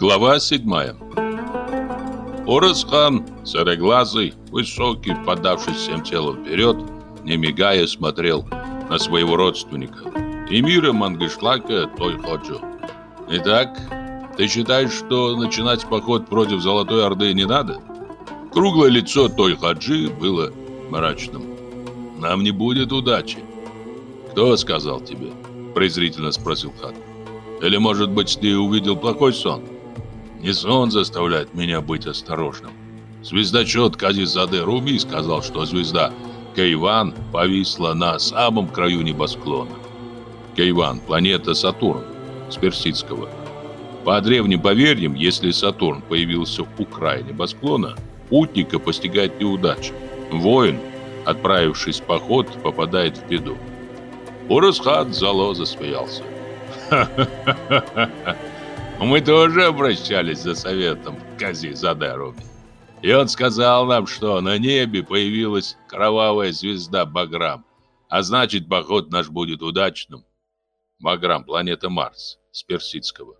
Глава седьмая Оросхан, сероглазый, высокий, подавшись всем телом вперед, не мигая смотрел на своего родственника, эмира Мангышлака Тойходжу. «Итак, ты считаешь, что начинать поход против Золотой Орды не надо?» Круглое лицо Тойходжи было мрачным. «Нам не будет удачи». «Кто сказал тебе?» – презрительно спросил хан. «Или, может быть, ты увидел плохой сон?» «Не сон заставляет меня быть осторожным. Звездочет Казизаде Руми сказал, что звезда Кайван повисла на самом краю небосклона. Кайван – планета Сатурн, с персидского. По древним поверьям, если Сатурн появился у края небосклона, путника постигает неудача. Воин, отправившись в поход, попадает в беду. Урусхат зало засмеялся. «Ха-ха-ха! Мы тоже обращались за советом к Кази Задаруме. И он сказал нам, что на небе появилась кровавая звезда Баграм, а значит, поход наш будет удачным. Баграм, планета Марс, с персидского.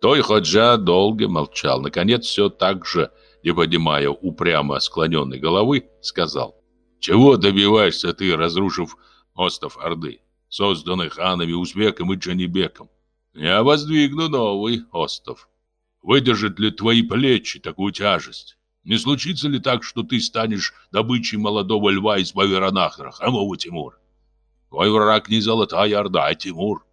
Той Ходжа долго молчал. Наконец, все так же, не поднимая упрямо склоненной головы, сказал. «Чего добиваешься ты, разрушив остров Орды, созданный ханами Узбеком и Джанибеком? Я воздвигну новый остров. Выдержит ли твои плечи такую тяжесть? Не случится ли так, что ты станешь добычей молодого льва из Баверанахра, хамового Тимур? Твой враг не Золотая Орда, а Тимур.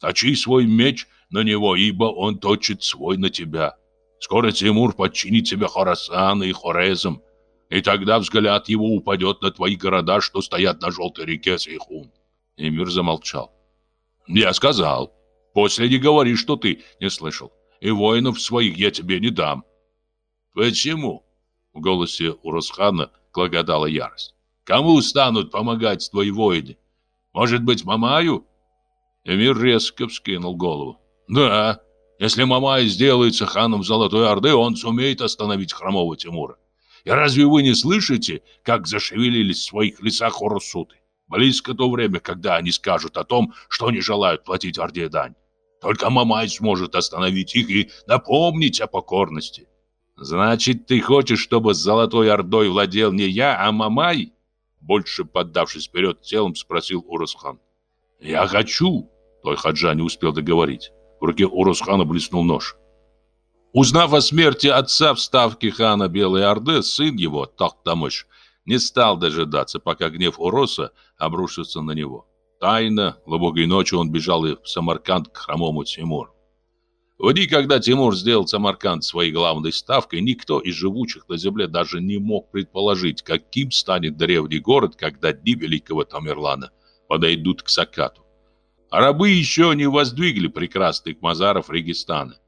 Точи свой меч на него, ибо он точит свой на тебя. Скоро Тимур подчинит тебе Хорасан и Хорезм, и тогда взгляд его упадет на твои города, что стоят на желтой реке Сейхун. Эмир замолчал. Я сказал, после не говори, что ты не слышал, и воинов своих я тебе не дам. Почему? В голосе Урусхана клокотала ярость. «Кому станут помогать твои воины? Может быть, Мамаю?» Эмир резко вскинул голову. «Да, если Мамай сделается ханом Золотой Орды, он сумеет остановить хромого Тимура. И разве вы не слышите, как зашевелились в своих лесах Орусуты? Близко то время, когда они скажут о том, что не желают платить Орде дань. Только Мамай сможет остановить их и напомнить о покорности. «Значит, ты хочешь, чтобы Золотой Ордой владел не я, а Мамай?» Больше поддавшись вперед телом, спросил Урусхан. «Я хочу!» Той Хаджа не успел договорить. В руке Урусхана блеснул нож. Узнав о смерти отца в ставке хана Белой Орды, сын его, Тахтамыш, не стал дожидаться, пока гнев Уроса обрушится на него. Тайно, глубокой ночью он бежал в Самарканд к хромому Тимуру. В дни, когда Тимур сделал Самарканд своей главной ставкой, никто из живучих на земле даже не мог предположить, каким станет древний город, когда дни великого Тамерлана подойдут к закату. Арабы еще не воздвигли прекрасных мазаров Регистана,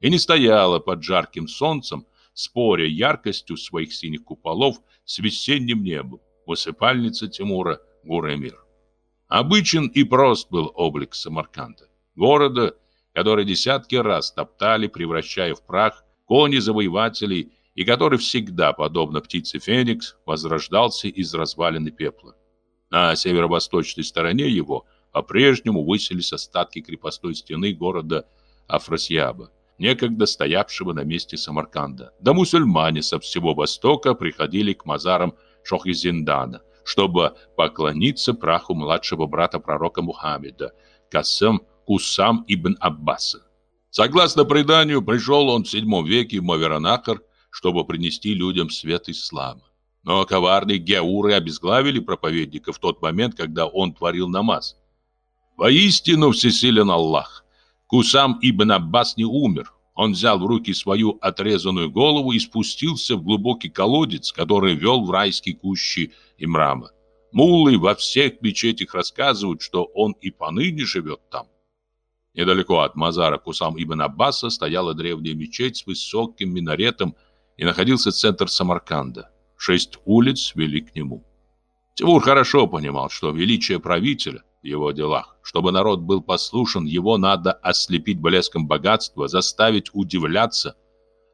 и не стояла под жарким солнцем, споря яркостью своих синих куполов с весенним небом, высыпальница Тимура Гуремир. Обычен и прост был облик Самарканда, города, который десятки раз топтали, превращая в прах кони-завоевателей, и который всегда, подобно птице Феникс, возрождался из развалины пепла. На северо-восточной стороне его по-прежнему высились остатки крепостной стены города Афросьяба, некогда стоявшего на месте Самарканда. Да мусульмане со всего востока приходили к мазарам Шохизиндана, чтобы поклониться праху младшего брата пророка Мухаммеда, Касым Кусам ибн Аббаса. Согласно преданию, пришел он в седьмом веке в Маверанахар, чтобы принести людям свет ислама. Но коварные геуры обезглавили проповедника в тот момент, когда он творил намаз. Воистину всесилен Аллах. Кусам ибн Аббас не умер. Он взял в руки свою отрезанную голову и спустился в глубокий колодец, который вел в райские кущи Имрама. Муллы во всех мечетях рассказывают, что он и поныне живет там. Недалеко от мазара Кусам ибн Аббаса стояла древняя мечеть с высоким минаретом и находился центр Самарканда. Шесть улиц вели к нему. Тимур хорошо понимал, что величие правителя его делах. Чтобы народ был послушен, его надо ослепить блеском богатства, заставить удивляться.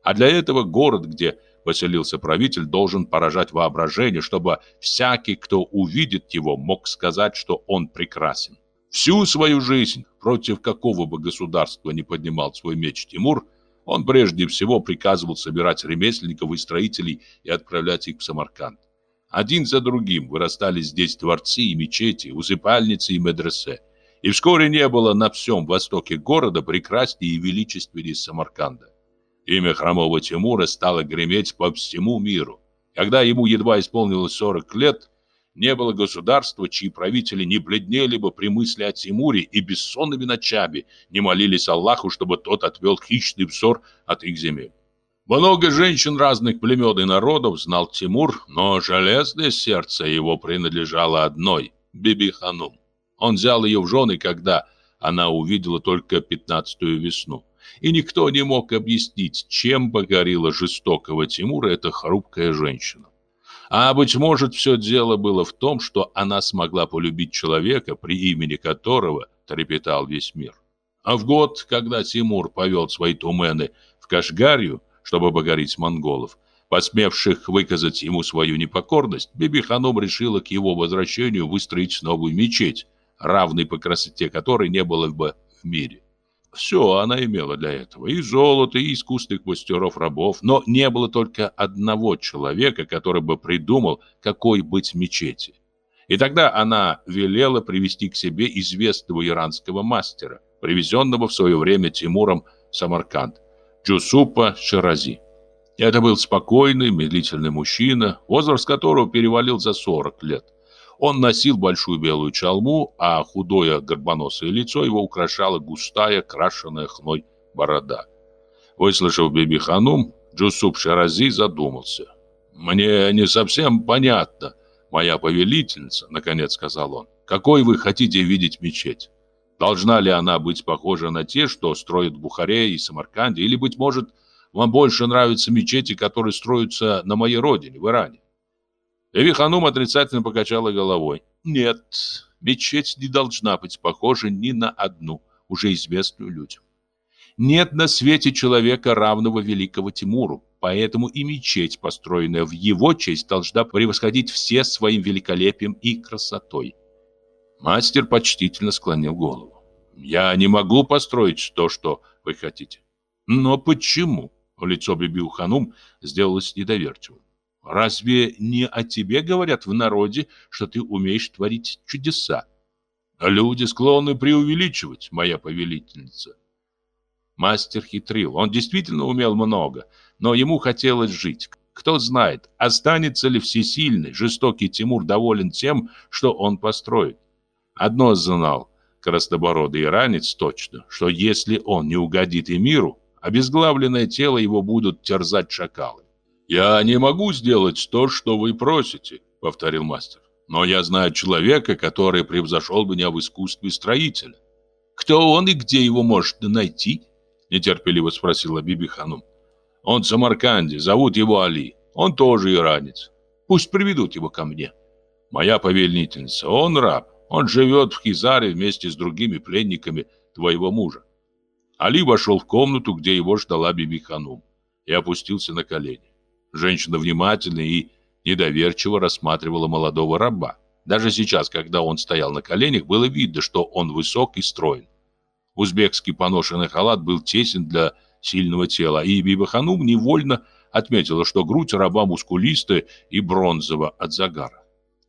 А для этого город, где поселился правитель, должен поражать воображение, чтобы всякий, кто увидит его, мог сказать, что он прекрасен. Всю свою жизнь, против какого бы государства не поднимал свой меч Тимур, Он прежде всего приказывал собирать ремесленников и строителей и отправлять их в Самарканд. Один за другим вырастали здесь дворцы и мечети, усыпальницы и медресе. И вскоре не было на всем востоке города прекраснее и величественнее Самарканда. Имя хромого Тимура стало греметь по всему миру. Когда ему едва исполнилось 40 лет, не было государства, чьи правители не бледнели бы при мысли о Тимуре и бессонными ночами не молились Аллаху, чтобы тот отвел хищный взор от их земель. Много женщин разных племен и народов знал Тимур, но железное сердце его принадлежало одной – Биби-ханум. Он взял ее в жены, когда она увидела только пятнадцатую весну. И никто не мог объяснить, чем покорила жестокого Тимура эта хрупкая женщина. А, быть может, все дело было в том, что она смогла полюбить человека, при имени которого трепетал весь мир. А в год, когда Тимур повел свои тумены в Кашгарию, чтобы покорить монголов, посмевших выказать ему свою непокорность, Биби-ханум решила к его возвращению выстроить новую мечеть, равной по красоте которой не было бы в мире. Все она имела для этого. И золото, и искусных мастеров-рабов. Но не было только одного человека, который бы придумал, какой быть мечети. И тогда она велела привести к себе известного иранского мастера, привезенного в свое время Тимуром в Самарканд, Джусупа Ширази. Это был спокойный, медлительный мужчина, возраст которого перевалил за 40 лет. Он носил большую белую чалму, а худое горбоносое лицо его украшала густая, крашеная хной борода. Выслушав Биби-ханум, Джусуп Шарази задумался. «Мне не совсем понятно, моя повелительница», — наконец сказал он. «Какой вы хотите видеть мечеть? Должна ли она быть похожа на те, что строят в Бухаре и Самарканде, или, быть может, вам больше нравятся мечети, которые строятся на моей родине, в Иране?» Эви Ханум отрицательно покачала головой. Нет, мечеть не должна быть похожа ни на одну, уже известную людям. Нет на свете человека, равного великого Тимуру, поэтому и мечеть, построенная в его честь, должна превосходить все своим великолепием и красотой. Мастер почтительно склонил голову. «Я не могу построить то, что вы хотите». «Но почему?» Лицо Бибил Ханум сделалось недоверчивым. Разве не о тебе говорят в народе, что ты умеешь творить чудеса? Люди склонны преувеличивать, моя повелительница. Мастер хитрил. Он действительно умел много, но ему хотелось жить. Кто знает, останется ли всесильный, жестокий Тимур доволен тем, что он построит. Одно знал крастобородый иранец точно, что если он не угодит и миру, обезглавленное тело его будут терзать шакалы. «Я не могу сделать то, что вы просите», — повторил мастер. «Но я знаю человека, который превзошел меня в искусстве строителя». «Кто он и где его может найти?» — нетерпеливо спросила Биби Ханум. «Он в Самарканде, зовут его Али. Он тоже иранец. Пусть приведут его ко мне». «Моя повелительница, он раб. Он живет в Хизаре вместе с другими пленниками твоего мужа». Али вошел в комнату, где его ждала Биби Ханум, и опустился на колени. Женщина внимательно и недоверчиво рассматривала молодого раба. Даже сейчас, когда он стоял на коленях, было видно, что он высок и строен. Узбекский поношенный халат был тесен для сильного тела, и Бибаханум невольно отметила, что грудь раба мускулистая и бронзова от загара.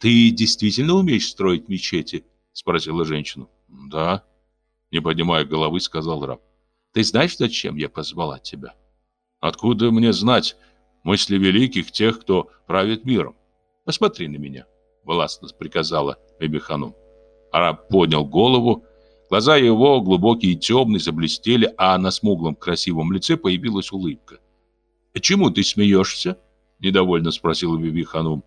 «Ты действительно умеешь строить мечети?» — спросила женщина. «Да», — не поднимая головы, сказал раб. «Ты знаешь, зачем я позвала тебя?» «Откуда мне знать?» мысли великих тех, кто правит миром. Посмотри на меня, властно приказала Эбихану. Араб поднял голову, глаза его глубокие и темные заблестели, а на смуглом красивом лице появилась улыбка. «А чему ты смеешься?» – недовольно спросила Биби Ханум.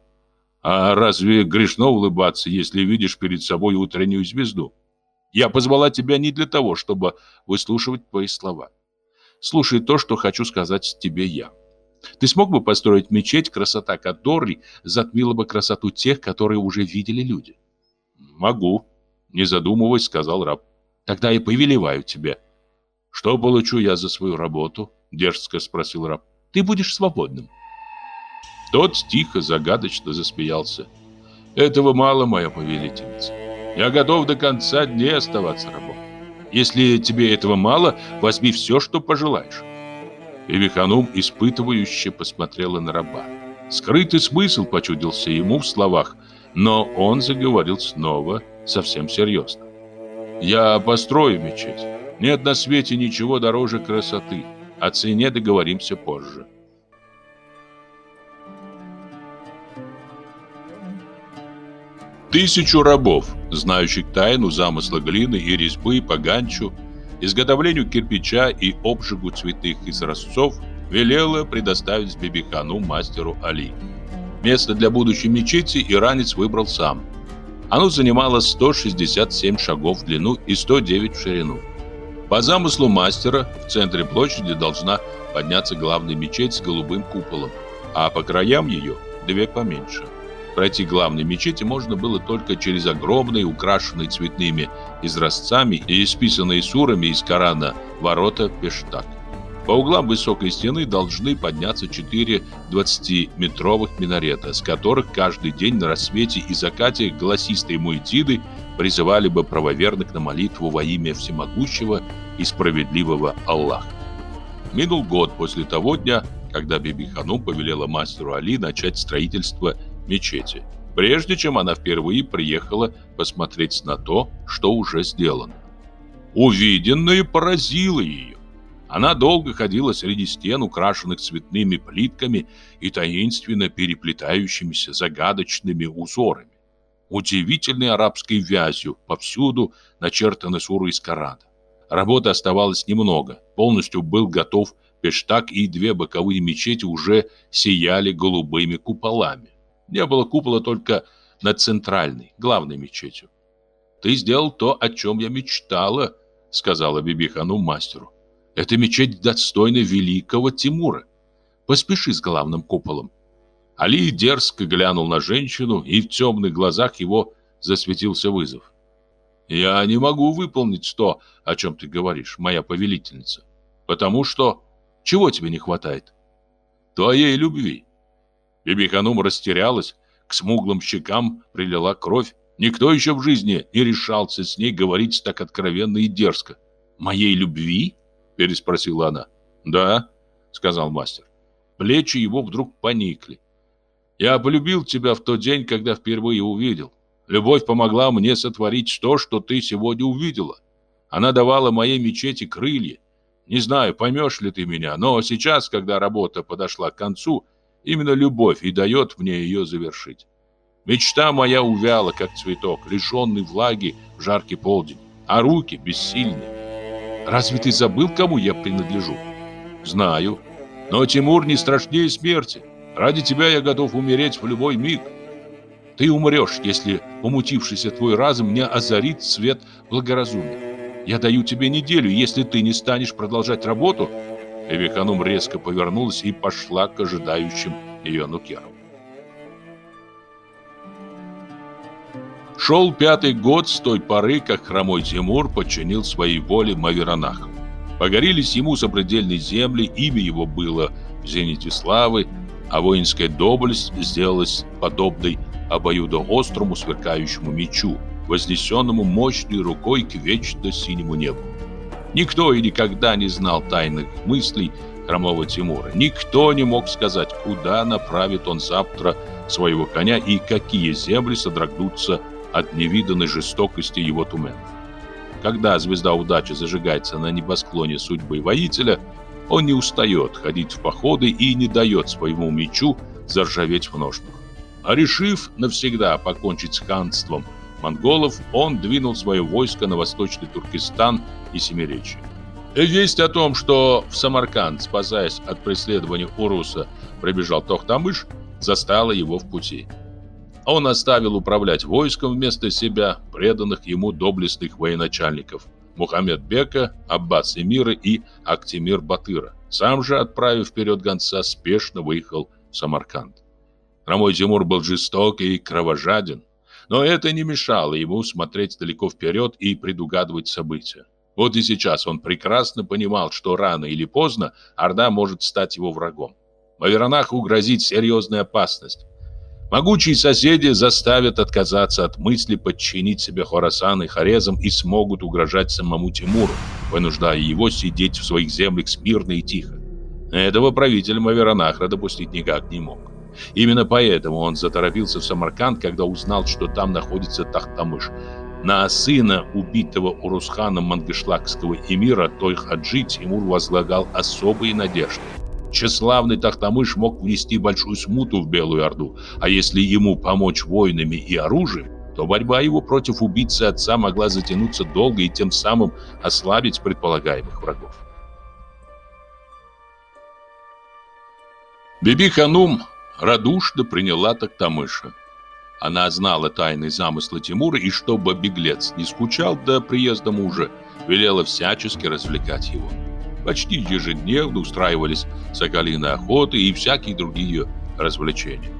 «А разве грешно улыбаться, если видишь перед собой утреннюю звезду? Я позвала тебя не для того, чтобы выслушивать твои слова. Слушай то, что хочу сказать тебе я. Ты смог бы построить мечеть, красота которой затмила бы красоту тех, которые уже видели люди? Могу, не задумываясь, сказал раб. Тогда я повелеваю тебе. Что получу я за свою работу? Дерзко спросил раб. Ты будешь свободным. Тот тихо, загадочно засмеялся. Этого мало, моя повелительница. Я готов до конца дней оставаться рабом. Если тебе этого мало, возьми все, что пожелаешь. Бибиханум испытывающе посмотрела на раба. Скрытый смысл почудился ему в словах, но он заговорил снова совсем серьезно. «Я построю мечеть. Нет на свете ничего дороже красоты. О цене договоримся позже». Тысячу рабов, знающих тайну замысла глины и резьбы по ганчу, изготовлению кирпича и обжигу цветных изразцов, велела предоставить Бибихану мастеру Али. Место для будущей мечети иранец выбрал сам. Оно занимало 167 шагов в длину и 109 в ширину. По замыслу мастера в центре площади должна подняться главная мечеть с голубым куполом, а по краям ее две поменьше. Пройти главной мечети можно было только через огромные, украшенные цветными изразцами и исписанные сурами из Корана ворота Пештак. По углам высокой стены должны подняться четыре 20-метровых минарета, с которых каждый день на рассвете и закате голосистые муэтиды призывали бы правоверных на молитву во имя всемогущего и справедливого Аллаха. Минул год после того дня, когда Биби Ханум повелела мастеру Али начать строительство мечети, прежде чем она впервые приехала посмотреть на то, что уже сделано. Увиденное поразило ее. Она долго ходила среди стен, украшенных цветными плитками и таинственно переплетающимися загадочными узорами. Удивительной арабской вязью повсюду начертаны суры из Корана. Работы оставалось немного. Полностью был готов пештак, и две боковые мечети уже сияли голубыми куполами. Не было купола только над центральной, главной мечетью. «Ты сделал то, о чем я мечтала», — сказала Бибихану мастеру. «Это мечеть достойна великого Тимура. Поспеши с главным куполом». Али дерзко глянул на женщину, и в темных глазах его засветился вызов. «Я не могу выполнить то, о чем ты говоришь, моя повелительница. Потому что... Чего тебе не хватает?» «Твоей любви. Бибиханум растерялась, к смуглым щекам прилила кровь. Никто еще в жизни не решался с ней говорить так откровенно и дерзко. «Моей любви?» – переспросила она. «Да», – сказал мастер. Плечи его вдруг поникли. «Я полюбил тебя в тот день, когда впервые увидел. Любовь помогла мне сотворить то, что ты сегодня увидела. Она давала моей мечети крылья. Не знаю, поймешь ли ты меня, но сейчас, когда работа подошла к концу – Именно любовь и дает мне ее завершить. Мечта моя увяла, как цветок, лишенный влаги в жаркий полдень, а руки бессильны. Разве ты забыл, кому я принадлежу? Знаю. Но Тимур не страшнее смерти. Ради тебя я готов умереть в любой миг. Ты умрешь, если умутившийся твой разум не озарит свет благоразумия. Я даю тебе неделю, если ты не станешь продолжать работу, Эвиханум резко повернулась и пошла к ожидающим ее нукерам. Шел пятый год с той поры, как хромой Тимур подчинил своей воле Маверанах. Погорелись ему запредельные земли, имя его было в зените славы, а воинская доблесть сделалась подобной обоюдоострому сверкающему мечу, вознесенному мощной рукой к вечно синему небу. Никто и никогда не знал тайных мыслей хромого Тимура. Никто не мог сказать, куда направит он завтра своего коня и какие земли содрогнутся от невиданной жестокости его туменов. Когда звезда удачи зажигается на небосклоне судьбы воителя, он не устает ходить в походы и не дает своему мечу заржаветь в ножнах. А решив навсегда покончить с ханством монголов, он двинул свое войско на восточный Туркестан и Семиречье. Весть о том, что в Самарканд, спасаясь от преследования Уруса, пробежал Тохтамыш, застала его в пути. Он оставил управлять войском вместо себя преданных ему доблестных военачальников Мухаммед Бека, Аббас Эмира и Актимир Батыра. Сам же, отправив вперед гонца, спешно выехал в Самарканд. Рамой Тимур был жесток и кровожаден, но это не мешало ему смотреть далеко вперед и предугадывать события. Вот и сейчас он прекрасно понимал, что рано или поздно Орда может стать его врагом. Маверанаху грозит серьезная опасность. Могучие соседи заставят отказаться от мысли подчинить себе Хорасан и Хорезм и смогут угрожать самому Тимуру, вынуждая его сидеть в своих землях смирно и тихо. Этого правитель Маверанахра допустить никак не мог. Именно поэтому он заторопился в Самарканд, когда узнал, что там находится Тахтамыш. На сына убитого Урусхана Мангышлакского эмира Той-Хаджи Тимур возлагал особые надежды. Тщеславный Тахтамыш мог внести большую смуту в Белую Орду, а если ему помочь воинами и оружием, то борьба его против убийцы отца могла затянуться долго и тем самым ослабить предполагаемых врагов. Биби Ханум радушно приняла Тактамыша. Она знала тайные замыслы Тимура и чтобы беглец не скучал до приезда мужа, велела всячески развлекать его. Почти ежедневно устраивались соколиные охоты и всякие другие развлечения.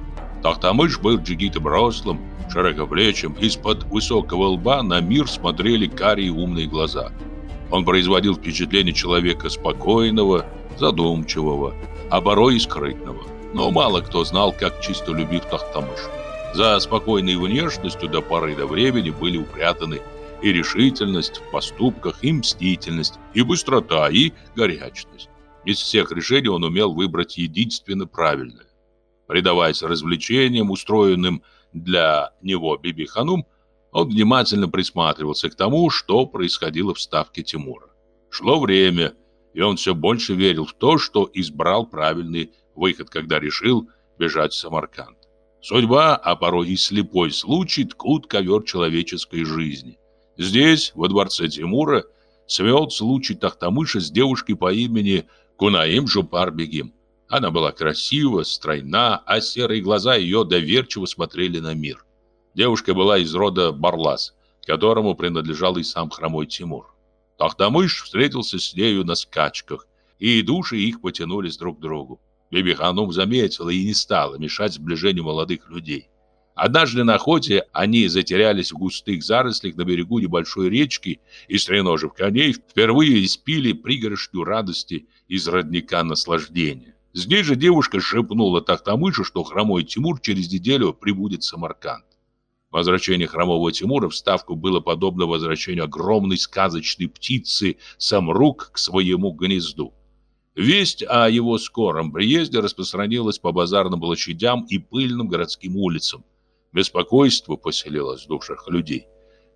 Тахтамыш был джигитом рослым, широкоплечим, из-под высокого лба на мир смотрели карие умные глаза. Он производил впечатление человека спокойного, задумчивого, а порой и скрытного. Но мало кто знал, как чисто любив Тахтамыш. За спокойной внешностью до поры до времени были упрятаны и решительность в поступках, и мстительность, и быстрота, и горячность. Из всех решений он умел выбрать единственно правильное. Предаваясь развлечениям, устроенным для него Биби Ханум, он внимательно присматривался к тому, что происходило в ставке Тимура. Шло время, и он все больше верил в то, что избрал правильный выход, когда решил бежать в Самарканд. Судьба, а порой и слепой случай ткут ковер человеческой жизни. Здесь, во дворце Тимура, свел случай Тахтамыша с девушкой по имени Кунаим Жупар-Бегим. Она была красива, стройна, а серые глаза ее доверчиво смотрели на мир. Девушка была из рода Барлас, которому принадлежал и сам хромой Тимур. Тахтамыш встретился с нею на скачках, и души их потянулись друг к другу. Биби-ханум заметила и не стала мешать сближению молодых людей. Однажды на охоте они затерялись в густых зарослях на берегу небольшой речки и, стреножив коней, впервые испили пригоршню радости из родника наслаждения. Здесь же девушка шепнула Тахтамышу, что хромой Тимур через неделю прибудет в Самарканд. Возвращение хромого Тимура в Ставку было подобно возвращению огромной сказочной птицы Самрук к своему гнезду. Весть о его скором приезде распространилась по базарным площадям и пыльным городским улицам. Беспокойство поселилось в душах людей.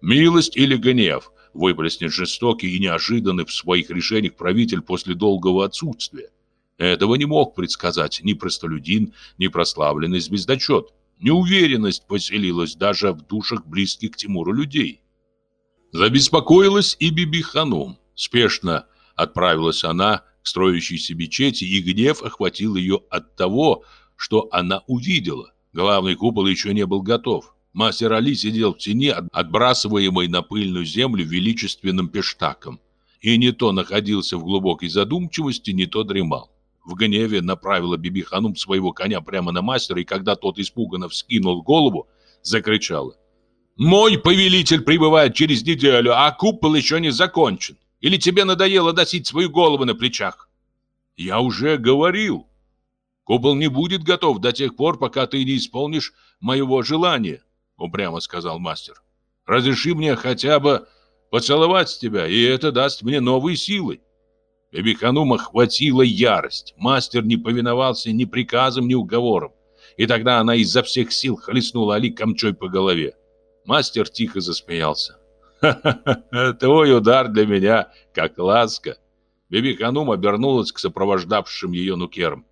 Милость или гнев выплеснет жестокий и неожиданный в своих решениях правитель после долгого отсутствия. Этого не мог предсказать ни простолюдин, ни прославленный звездочет. Неуверенность поселилась даже в душах близких к Тимуру людей. Забеспокоилась и Биби Ханум. Спешно отправилась она строящейся мечети, и гнев охватил ее от того, что она увидела. Главный купол еще не был готов. Мастер Али сидел в тени, отбрасываемой на пыльную землю величественным пештаком. И не то находился в глубокой задумчивости, не то дремал. В гневе направила Биби Ханум своего коня прямо на мастера, и когда тот испуганно вскинул голову, закричала. «Мой повелитель прибывает через неделю, а купол еще не закончен. Или тебе надоело носить свою голову на плечах? Я уже говорил. Купол не будет готов до тех пор, пока ты не исполнишь моего желания, упрямо сказал мастер. Разреши мне хотя бы поцеловать тебя, и это даст мне новые силы. Бибиханума хватила ярость. Мастер не повиновался ни приказам, ни уговорам. И тогда она изо всех сил хлестнула Али камчой по голове. Мастер тихо засмеялся. Твой удар для меня как ласка. Биби Ханум обернулась к сопровождавшим ее нукерам.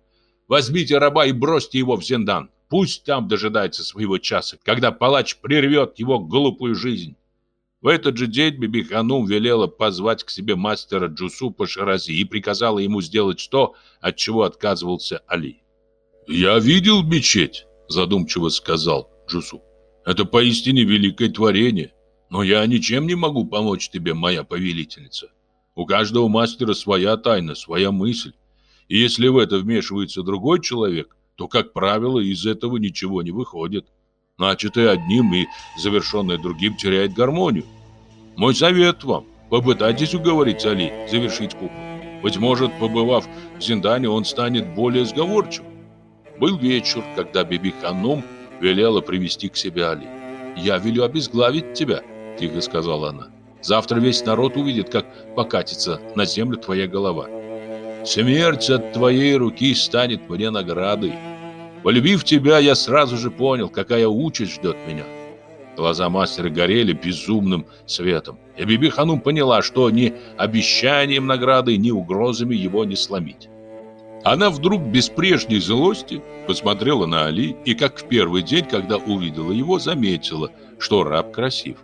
Возьмите раба и бросьте его в Зендан. Пусть там дожидается своего часа, когда палач прервет его глупую жизнь. В этот же день Биби Ханум велела позвать к себе мастера Джусу по Ширази и приказала ему сделать то, от чего отказывался Али. «Я видел мечеть», — задумчиво сказал Джусу. «Это поистине великое творение. Но я ничем не могу помочь тебе, моя повелительница. У каждого мастера своя тайна, своя мысль. И если в это вмешивается другой человек, то, как правило, из этого ничего не выходит. Начатое одним и завершенное другим теряет гармонию. Мой совет вам – попытайтесь уговорить Али завершить куклу. Быть может, побывав в Зиндане, он станет более сговорчивым. Был вечер, когда Биби Ханум велела привести к себе Али. «Я велю обезглавить тебя», тихо сказала она. Завтра весь народ увидит, как покатится на землю твоя голова. Смерть от твоей руки станет мне наградой. Полюбив тебя, я сразу же понял, какая участь ждет меня. Глаза мастера горели безумным светом. И Биби Ханум поняла, что ни обещанием награды, ни угрозами его не сломить. Она вдруг без прежней злости посмотрела на Али и, как в первый день, когда увидела его, заметила, что раб красив.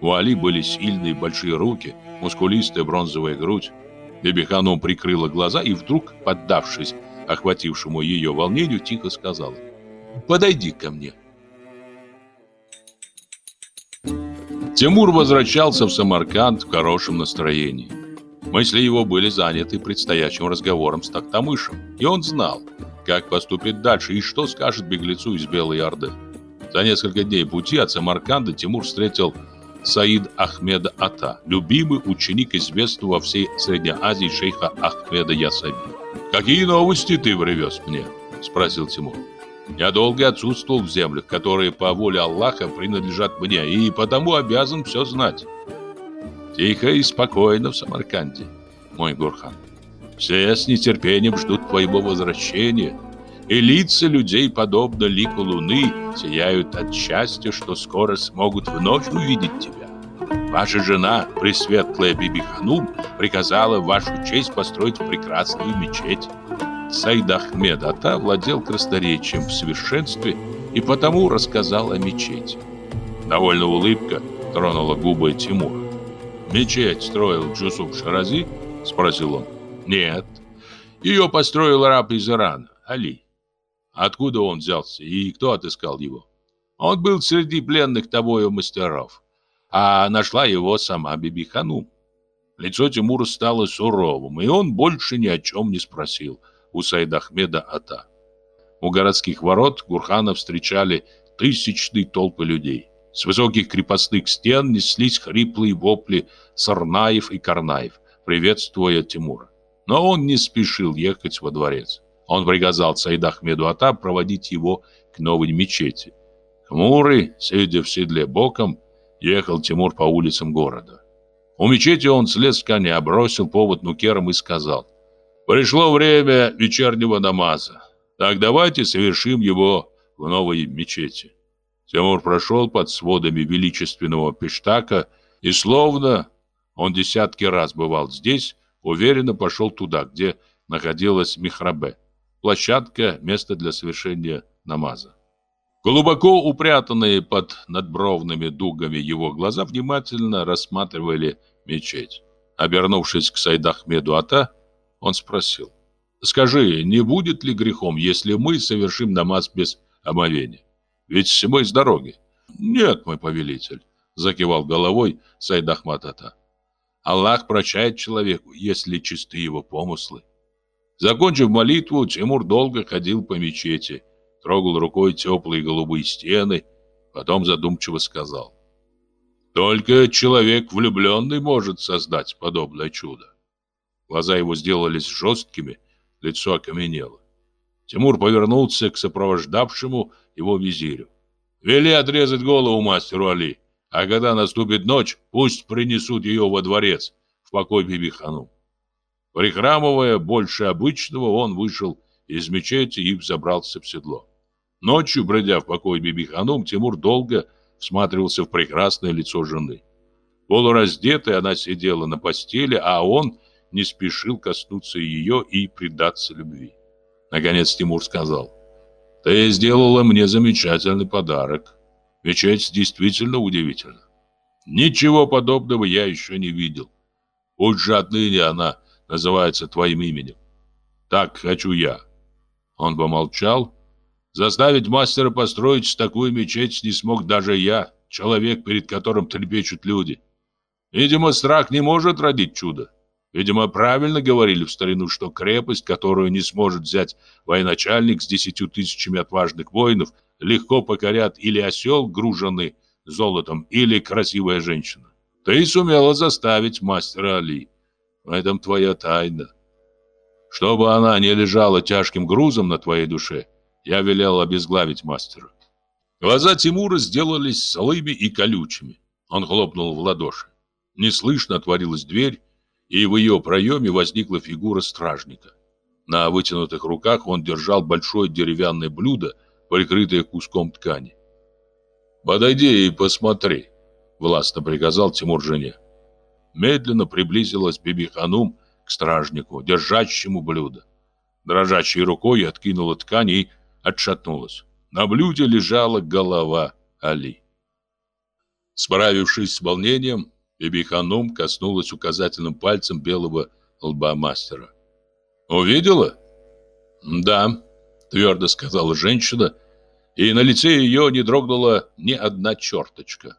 У Али были сильные большие руки, мускулистая бронзовая грудь. Бибиханом прикрыла глаза и вдруг, поддавшись охватившему ее волнению, тихо сказала «Подойди ко мне». Тимур возвращался в Самарканд в хорошем настроении. Мысли его были заняты предстоящим разговором с Тактамышем, и он знал, как поступить дальше и что скажет беглецу из Белой Орды. За несколько дней пути от Самарканда Тимур встретил Саид Ахмеда Ата, любимый ученик известного во всей Средней Азии шейха Ахмеда Ясаби. «Какие новости ты привез мне?» – спросил Тимур. «Я долго отсутствовал в землях, которые по воле Аллаха принадлежат мне, и потому обязан все знать». «Тихо и спокойно в Самарканде, мой Гурхан. Все с нетерпением ждут твоего возвращения, и лица людей, подобно лику луны, сияют от счастья, что скоро смогут вновь увидеть тебя. Ваша жена, Пресветлая Бибиханум, приказала в вашу честь построить прекрасную мечеть. Сайд Ахмед Ата владел красноречием в совершенстве и потому рассказал о мечети. Довольно улыбка тронула губы Тимура. «Мечеть строил Джусуп Шарази?» – спросил он. «Нет. Ее построил раб из Ирана, Али. Откуда он взялся и кто отыскал его? Он был среди пленных тобою мастеров, а нашла его сама Бибиханум. Лицо Тимура стало суровым, и он больше ни о чем не спросил у Саида Ахмеда Ата. У городских ворот Гурхана встречали тысячные толпы людей. С высоких крепостных стен неслись хриплые вопли Сарнаев и Карнаев, приветствуя Тимура. Но он не спешил ехать во дворец. Он приказал Саид Ахмеду Ата проводить его к новой мечети. Хмурый, сидя в седле боком, ехал Тимур по улицам города. У мечети он слез с коня, бросил повод нукерам и сказал, «Пришло время вечернего намаза. Так давайте совершим его в новой мечети». Тимур прошел под сводами величественного пештака и словно он десятки раз бывал здесь, уверенно пошел туда, где находилась Михрабе площадка, место для совершения намаза. Глубоко упрятанные под надбровными дугами его глаза внимательно рассматривали мечеть. Обернувшись к Сайдахмеду Ата, он спросил, «Скажи, не будет ли грехом, если мы совершим намаз без омовения? Ведь мы с дороги». «Нет, мой повелитель», — закивал головой Сайдахмат Ата. «Аллах прощает человеку, если чисты его помыслы. Закончив молитву, Тимур долго ходил по мечети, трогал рукой теплые голубые стены, потом задумчиво сказал. Только человек влюбленный может создать подобное чудо. Глаза его сделались жесткими, лицо окаменело. Тимур повернулся к сопровождавшему его визирю. «Вели отрезать голову мастеру Али, а когда наступит ночь, пусть принесут ее во дворец, в покой Бибихану. Прихрамывая больше обычного, он вышел из мечети и взобрался в седло. Ночью, бродя в покой Бибиханум, Тимур долго всматривался в прекрасное лицо жены. Полураздетая она сидела на постели, а он не спешил коснуться ее и предаться любви. Наконец Тимур сказал, «Ты сделала мне замечательный подарок. Мечеть действительно удивительна. Ничего подобного я еще не видел. Пусть же отныне она называется твоим именем. Так хочу я. Он помолчал. Заставить мастера построить такую мечеть не смог даже я, человек, перед которым трепещут люди. Видимо, страх не может родить чудо. Видимо, правильно говорили в старину, что крепость, которую не сможет взять военачальник с десятью тысячами отважных воинов, легко покорят или осел, груженный золотом, или красивая женщина. Ты сумела заставить мастера Али. В этом твоя тайна. Чтобы она не лежала тяжким грузом на твоей душе, я велел обезглавить мастера. Глаза Тимура сделались злыми и колючими. Он хлопнул в ладоши. Неслышно отворилась дверь, и в ее проеме возникла фигура стражника. На вытянутых руках он держал большое деревянное блюдо, прикрытое куском ткани. «Подойди и посмотри», — властно приказал Тимур жене. Медленно приблизилась Биби-ханум к стражнику, держащему блюдо. Дрожащей рукой откинула ткань и отшатнулась. На блюде лежала голова Али. Справившись с волнением, Биби-ханум коснулась указательным пальцем белого лба мастера. «Увидела?» «Да», — твердо сказала женщина, и на лице ее не дрогнула ни одна черточка.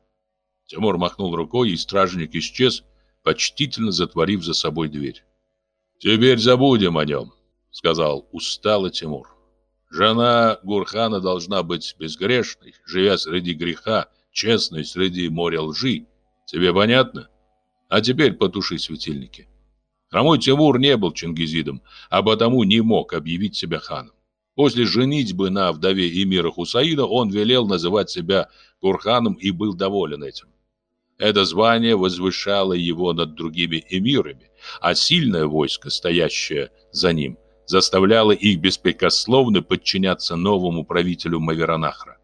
Тимур махнул рукой, и стражник исчез, почтительно затворив за собой дверь. «Теперь забудем о нем», — сказал устало Тимур. «Жена Гурхана должна быть безгрешной, живя среди греха, честной среди моря лжи. Тебе понятно? А теперь потуши светильники». Хромой Тимур не был чингизидом, а потому не мог объявить себя ханом. После женитьбы на вдове эмира Хусаина он велел называть себя Гурханом и был доволен этим. Это звание возвышало его над другими эмирами, а сильное войско, стоящее за ним, заставляло их беспрекословно подчиняться новому правителю Маверанахра.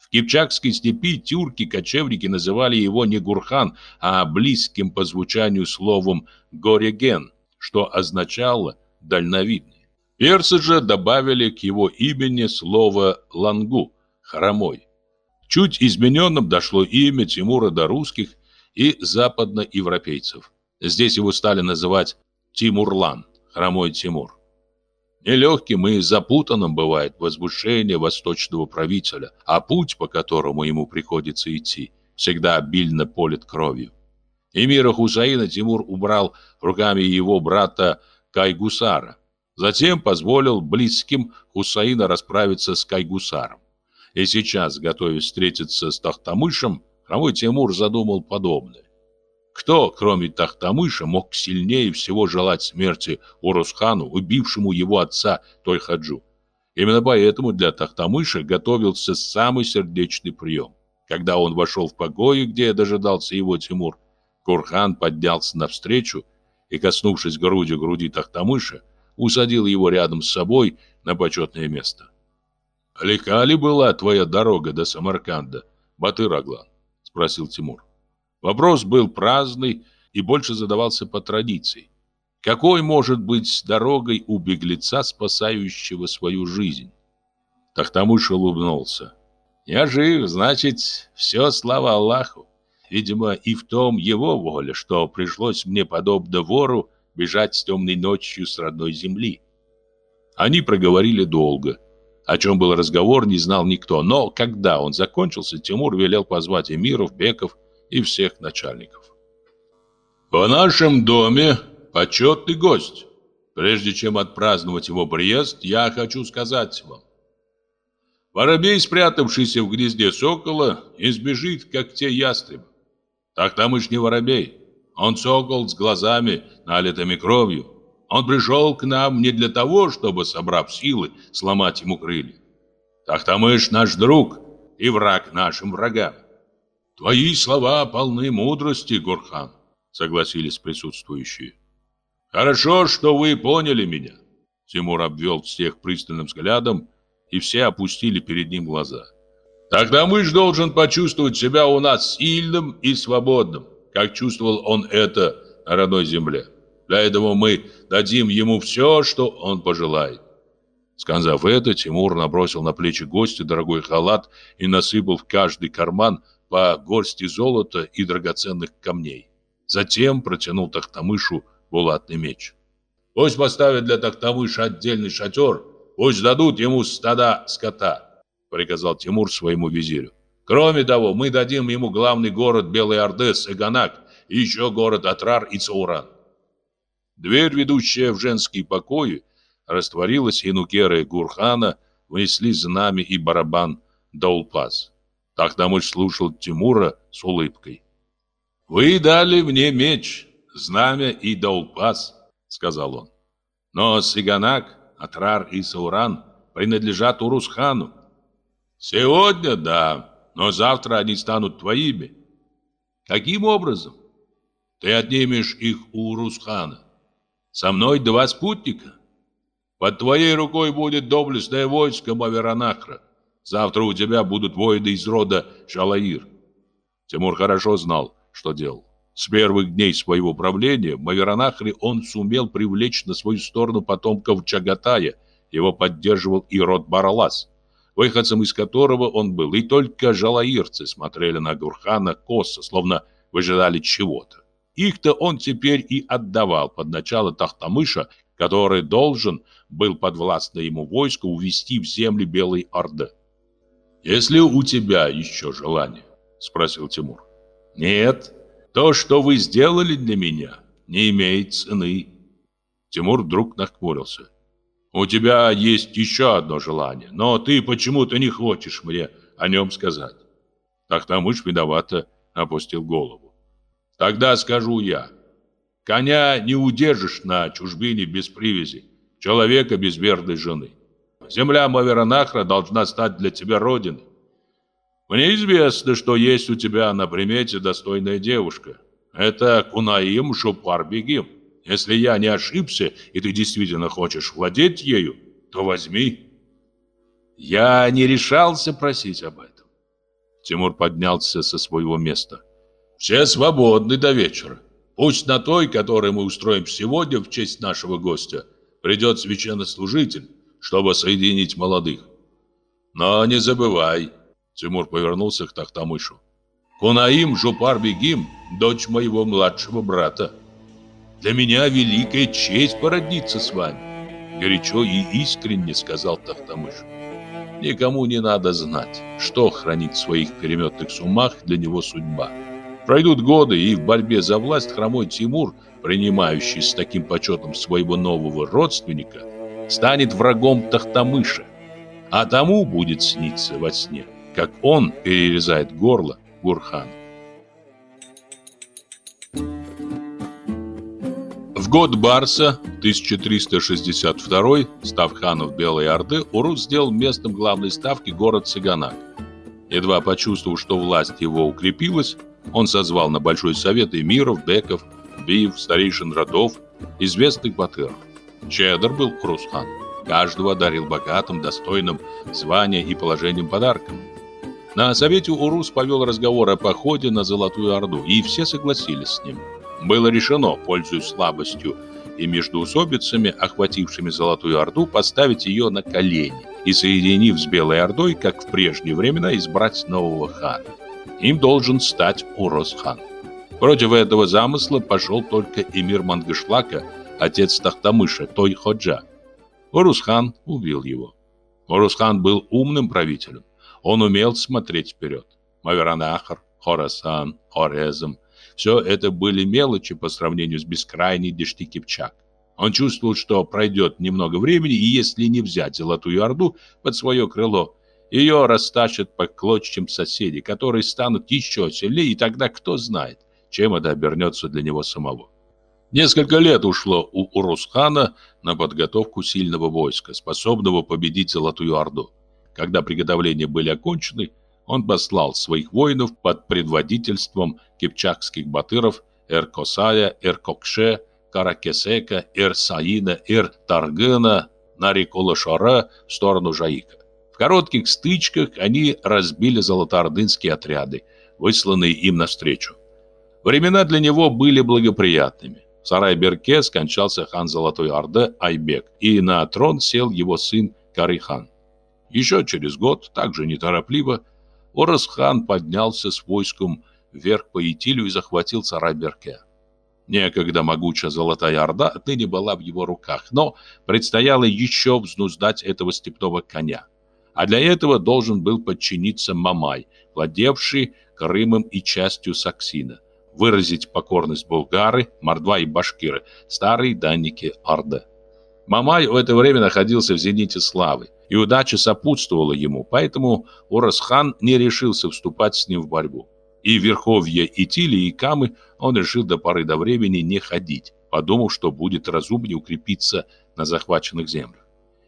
В Кипчакской степи тюрки-кочевники называли его не Гурхан, а близким по звучанию словом «гореген», что означало «дальновидный». Персы же добавили к его имени слово «лангу» – «хромой». Чуть измененным дошло имя Тимура до русских и западноевропейцев. Здесь его стали называть Тимурлан, хромой Тимур. Нелегким и запутанным бывает возвышение восточного правителя, а путь, по которому ему приходится идти, всегда обильно полит кровью. Эмира Хусаина Тимур убрал руками его брата Кайгусара. Затем позволил близким Хусаина расправиться с Кайгусаром. И сейчас, готовясь встретиться с Тахтамышем, хромой Тимур задумал подобное. Кто, кроме Тахтамыша, мог сильнее всего желать смерти Урусхану, убившему его отца Тойхаджу? Именно поэтому для Тахтамыша готовился самый сердечный прием. Когда он вошел в покои, где дожидался его Тимур, Курхан поднялся навстречу и, коснувшись грудью груди Тахтамыша, усадил его рядом с собой на почетное место. «Легка ли была твоя дорога до Самарканда, Батыр-Аглан?» — спросил Тимур. Вопрос был праздный и больше задавался по традиции. Какой может быть дорогой у беглеца, спасающего свою жизнь? Тахтамыш улыбнулся. «Я жив, значит, все слава Аллаху. Видимо, и в том его воля, что пришлось мне, подобно вору, бежать с темной ночью с родной земли». Они проговорили долго. О чем был разговор, не знал никто. Но когда он закончился, Тимур велел позвать эмиров, беков и всех начальников. «В нашем доме почетный гость. Прежде чем отпраздновать его приезд, я хочу сказать вам. Воробей, спрятавшийся в гнезде сокола, избежит, как те ястребы. Так там не воробей. Он сокол с глазами, налитыми кровью. Он пришел к нам не для того, чтобы, собрав силы, сломать ему крылья. Тахтамыш наш друг и враг нашим врагам. Твои слова полны мудрости, Гурхан, согласились присутствующие. Хорошо, что вы поняли меня. Тимур обвел всех пристальным взглядом, и все опустили перед ним глаза. Тогда мышь должен почувствовать себя у нас сильным и свободным, как чувствовал он это на родной земле. Для этого мы дадим ему все, что он пожелает. Сказав это, Тимур набросил на плечи гостя дорогой халат и насыпал в каждый карман по горсти золота и драгоценных камней. Затем протянул Тахтамышу булатный меч. «Пусть поставят для Тахтамыша отдельный шатер, пусть дадут ему стада скота», приказал Тимур своему визирю. «Кроме того, мы дадим ему главный город Белой Орды, Саганак, и еще город Атрар и Цауран. Дверь, ведущая в женские покои, растворилась, и нукеры Гурхана внесли знамя и барабан Даулпас. Тахтамыш слушал Тимура с улыбкой. «Вы дали мне меч, знамя и Даулпас», — сказал он. «Но Сиганак, Атрар и Сауран принадлежат Урусхану. Сегодня — да, но завтра они станут твоими. Каким образом? Ты отнимешь их у Урусхана. Со мной два спутника. Под твоей рукой будет доблестное войско Маверанахра. Завтра у тебя будут воины из рода Шалаир. Тимур хорошо знал, что делал. С первых дней своего правления в Маверанахре он сумел привлечь на свою сторону потомков Чагатая, его поддерживал и род Баралас, выходцем из которого он был, и только жалаирцы смотрели на Гурхана косо, словно выжидали чего-то. Их-то он теперь и отдавал под начало Тахтамыша, который должен был подвластно ему войско увести в земли Белой Орды. «Если у тебя еще желание?» – спросил Тимур. «Нет, то, что вы сделали для меня, не имеет цены». Тимур вдруг нахмурился. «У тебя есть еще одно желание, но ты почему-то не хочешь мне о нем сказать». Тахтамыш виновато опустил голову. «Тогда скажу я. Коня не удержишь на чужбине без привязи, человека без верной жены. Земля Маверанахра должна стать для тебя родиной. Мне известно, что есть у тебя на примете достойная девушка. Это Кунаим Шупар-Бегим. Если я не ошибся, и ты действительно хочешь владеть ею, то возьми. Я не решался просить об этом. Тимур поднялся со своего места. Все свободны до вечера. Пусть на той, которую мы устроим сегодня в честь нашего гостя, придет священнослужитель, чтобы соединить молодых. Но не забывай, Тимур повернулся к Тахтамышу. Кунаим Жупар-Бегим, дочь моего младшего брата. Для меня великая честь породниться с вами, горячо и искренне сказал Тахтамыш. Никому не надо знать, что хранит в своих переметных сумах для него судьба. Пройдут годы, и в борьбе за власть хромой Тимур, принимающий с таким почетом своего нового родственника, станет врагом Тахтамыша, а тому будет сниться во сне, как он перерезает горло Гурхан. В год Барса, 1362 став ханом Белой Орды, Урус сделал местом главной ставки город Саганак. Едва почувствовав, что власть его укрепилась, он созвал на Большой Совет эмиров, беков, биев, старейшин родов, известных батыров. Чедр был Урусхан. Каждого одарил богатым, достойным звания и положением подарком. На совете Урус повел разговор о походе на Золотую Орду, и все согласились с ним. Было решено, пользуясь слабостью и междоусобицами, охватившими Золотую Орду, поставить ее на колени и, соединив с Белой Ордой, как в прежние времена, избрать нового хана. Им должен стать Урус-хан. Против этого замысла пошел только эмир Мангышлака, отец Тахтамыша, Той Ходжа. Урус-хан убил его. Урус-хан был умным правителем. Он умел смотреть вперед. Маверанахар, Хорасан, Хорезм – все это были мелочи по сравнению с бескрайней Дешти Кипчак. Он чувствовал, что пройдет немного времени, и если не взять Золотую Орду под свое крыло, ее растащат по клочьям соседи, которые станут еще сильнее, и тогда кто знает, чем это обернется для него самого. Несколько лет ушло у Урусхана на подготовку сильного войска, способного победить Золотую Орду. Когда приготовления были окончены, он послал своих воинов под предводительством кипчакских батыров Эркосая, Эркокше, Каракесека, Эр-Саина, Эр-Таргына на реку Лошара в сторону Жаика. В коротких стычках они разбили золотоордынские отряды, высланные им навстречу. Времена для него были благоприятными. В Сарай-Берке скончался хан Золотой Орды Айбек, и на трон сел его сын Карихан. Еще через год, также неторопливо, Орас-хан поднялся с войском вверх по Итилю и захватил Сарай-Берке. Некогда могучая Золотая Орда отныне была в его руках, но предстояло еще взнуздать этого степного коня а для этого должен был подчиниться Мамай, владевший Крымом и частью Саксина, выразить покорность булгары, мордва и башкиры, старые данники Орды. Мамай в это время находился в зените славы, и удача сопутствовала ему, поэтому Урасхан не решился вступать с ним в борьбу. И в верховье Итили и Камы он решил до поры до времени не ходить, подумав, что будет разумнее укрепиться на захваченных землях.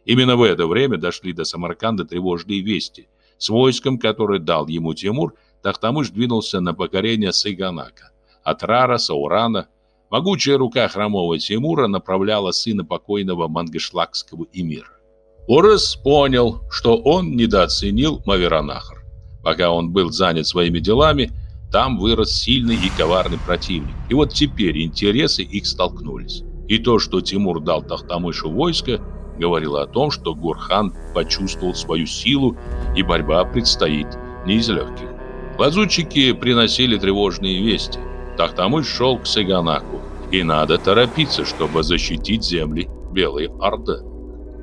Именно в это время дошли до Самарканда тревожные вести. С войском, которое дал ему Тимур, Тахтамыш двинулся на покорение Сайганака, Атрара, Саурана, Могучая рука хромого Тимура направляла сына покойного мангышлакского эмира. Орес понял, что он недооценил Маверанахар. Пока он был занят своими делами, там вырос сильный и коварный противник. И вот теперь интересы их столкнулись. И то, что Тимур дал Тахтамышу войско, говорило о том, что Гурхан почувствовал свою силу, и борьба предстоит не из легких. Лазутчики приносили тревожные вести. Тахтамыш шел к Саганаку, и надо торопиться, чтобы защитить земли Белой Орды.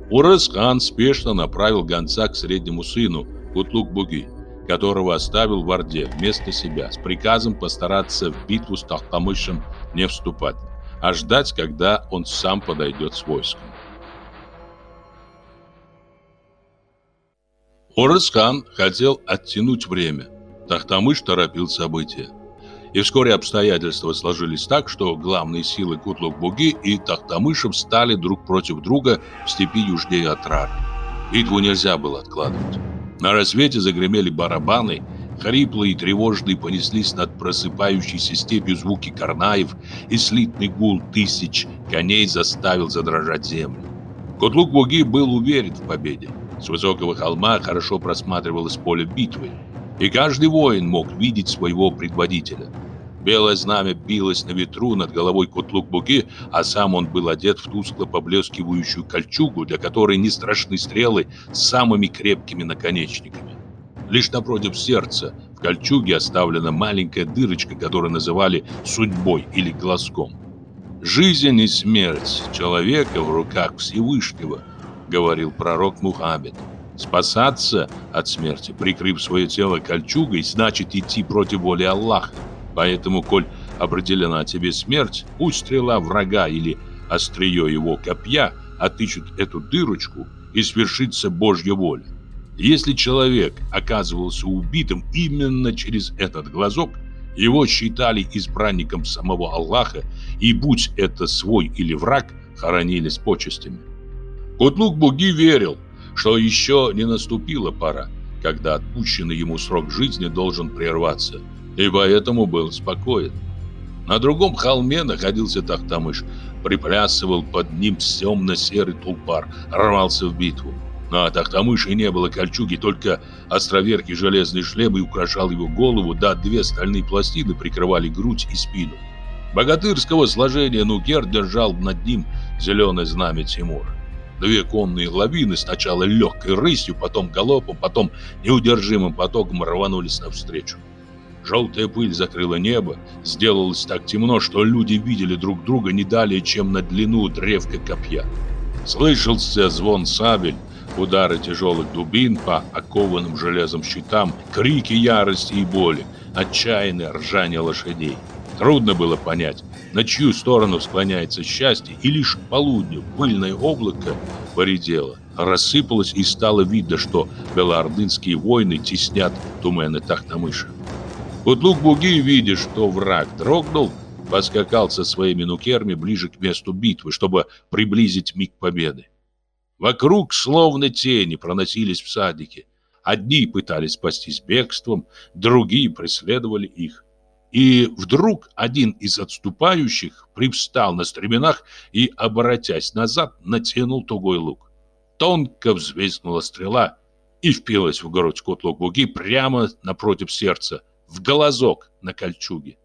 Урыс-хан спешно направил гонца к среднему сыну, Кутлук-Буги, которого оставил в Орде вместо себя, с приказом постараться в битву с Тахтамышем не вступать, а ждать, когда он сам подойдет с войском. Орыс-хан хотел оттянуть время. Тахтамыш торопил события. И вскоре обстоятельства сложились так, что главные силы Кутлук-Буги и Тахтамышев стали друг против друга в степи южнее Атрар. Битву нельзя было откладывать. На рассвете загремели барабаны, хриплые и тревожные понеслись над просыпающейся степью звуки карнаев, и слитный гул тысяч коней заставил задрожать землю. Кутлук-Буги был уверен в победе. С высокого холма хорошо просматривалось поле битвы, и каждый воин мог видеть своего предводителя. Белое знамя билось на ветру над головой Котлук-Буги, а сам он был одет в тускло поблескивающую кольчугу, для которой не страшны стрелы с самыми крепкими наконечниками. Лишь напротив сердца в кольчуге оставлена маленькая дырочка, которую называли судьбой или глазком. «Жизнь и смерть человека в руках Всевышнего», — говорил пророк Мухаммед. «Спасаться от смерти, прикрыв свое тело кольчугой, значит идти против воли Аллаха. Поэтому, коль определена тебе смерть, пусть стрела врага или острие его копья отыщут эту дырочку и свершится Божья воля. Если человек оказывался убитым именно через этот глазок, его считали избранником самого Аллаха, и будь это свой или враг, хоронили с почестями. Кутлук-Буги верил, что еще не наступила пора, когда отпущенный ему срок жизни должен прерваться – и поэтому был спокоен. На другом холме находился Тахтамыш, приплясывал под ним темно-серый тулпар, рвался в битву. На Тахтамыше не было кольчуги, только островерхий железный шлем и украшал его голову, да две стальные пластины прикрывали грудь и спину. Богатырского сложения Нукер держал над ним зеленое знамя Тимура. Две конные лавины сначала легкой рысью, потом галопом, потом неудержимым потоком рванулись навстречу. Желтая пыль закрыла небо, сделалось так темно, что люди видели друг друга не далее, чем на длину древка копья. Слышался звон сабель, удары тяжелых дубин по окованным железом щитам, крики ярости и боли, отчаянное ржание лошадей. Трудно было понять, на чью сторону склоняется счастье, и лишь к полудню пыльное облако поредело, рассыпалось и стало видно, что белоордынские войны теснят тумены Тахтамыша. Кутлук-Буги, видя, что враг дрогнул, поскакал со своими нукерами ближе к месту битвы, чтобы приблизить миг победы. Вокруг, словно тени, проносились всадники. Одни пытались спастись бегством, другие преследовали их. И вдруг один из отступающих привстал на стременах и, оборотясь назад, натянул тугой лук. Тонко взвизгнула стрела и впилась в грудь Котлук-Буги прямо напротив сердца, в глазок на кольчуге.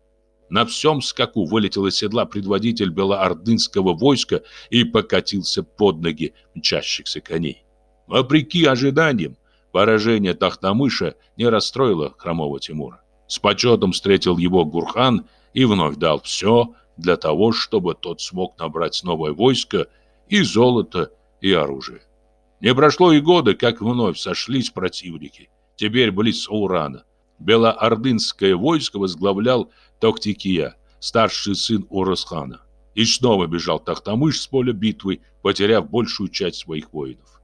На всем скаку вылетел из седла предводитель белоордынского войска и покатился под ноги мчащихся коней. Вопреки ожиданиям, поражение Тахтамыша не расстроило хромого Тимура. С почетом встретил его Гурхан и вновь дал все для того, чтобы тот смог набрать новое войско и золото, и оружие. Не прошло и года, как вновь сошлись противники. Теперь близ Урана. Белоордынское войско возглавлял Тохтикия, старший сын Оросхана. И снова бежал Тахтамыш с поля битвы, потеряв большую часть своих воинов.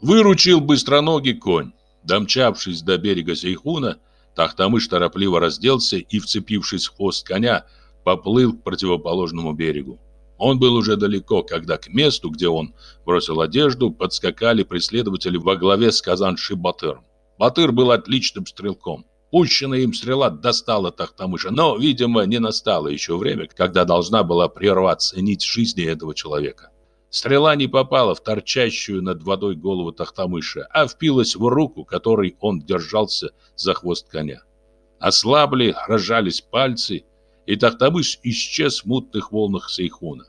Выручил быстроногий конь. Домчавшись до берега Сейхуна, Тахтамыш торопливо разделся и, вцепившись в хвост коня, поплыл к противоположному берегу. Он был уже далеко, когда к месту, где он бросил одежду, подскакали преследователи во главе с Казанши Батыром. Батыр был отличным стрелком. Пущенная им стрела достала Тахтамыша, но, видимо, не настало еще время, когда должна была прерваться нить жизни этого человека. Стрела не попала в торчащую над водой голову Тахтамыша, а впилась в руку, которой он держался за хвост коня. Ослабли, разжались пальцы, и Тахтамыш исчез в мутных волнах Сейхуна.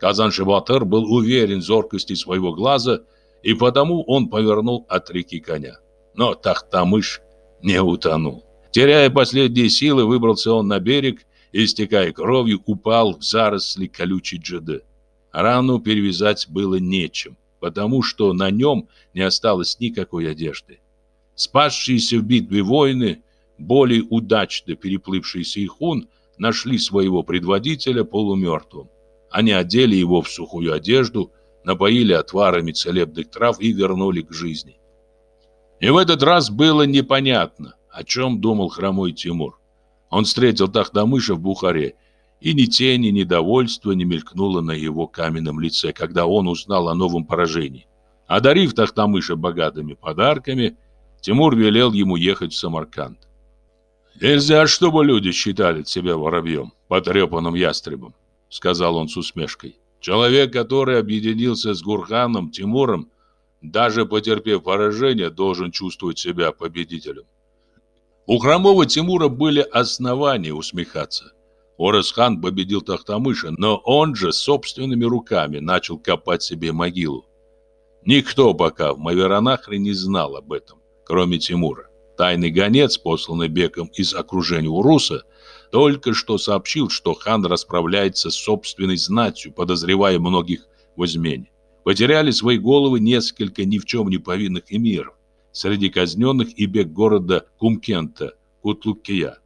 Казан-Шибатыр был уверен в зоркости своего глаза, и потому он повернул от реки коня. Но Тахтамыш не утонул. Теряя последние силы, выбрался он на берег и, истекая кровью, упал в заросли колючей джеды. Рану перевязать было нечем, потому что на нем не осталось никакой одежды. Спасшиеся в битве воины, более удачно переплывшие Сейхун, нашли своего предводителя полумертвым. Они одели его в сухую одежду, напоили отварами целебных трав и вернули к жизни. И в этот раз было непонятно, о чем думал хромой Тимур. Он встретил Тахтамыша в Бухаре, и ни тени недовольства не мелькнуло на его каменном лице, когда он узнал о новом поражении. Одарив Тахтамыша богатыми подарками, Тимур велел ему ехать в Самарканд. «Нельзя, чтобы люди считали себя воробьем, потрепанным ястребом», — сказал он с усмешкой. «Человек, который объединился с Гурханом Тимуром, даже потерпев поражение, должен чувствовать себя победителем. У хромого Тимура были основания усмехаться. Орасхан победил Тахтамыша, но он же собственными руками начал копать себе могилу. Никто пока в Маверанахре не знал об этом, кроме Тимура. Тайный гонец, посланный Беком из окружения Уруса, только что сообщил, что хан расправляется с собственной знатью, подозревая многих в измене потеряли свои головы несколько ни в чем не повинных эмиров. Среди казненных и бег города Кумкента, Кутлукия.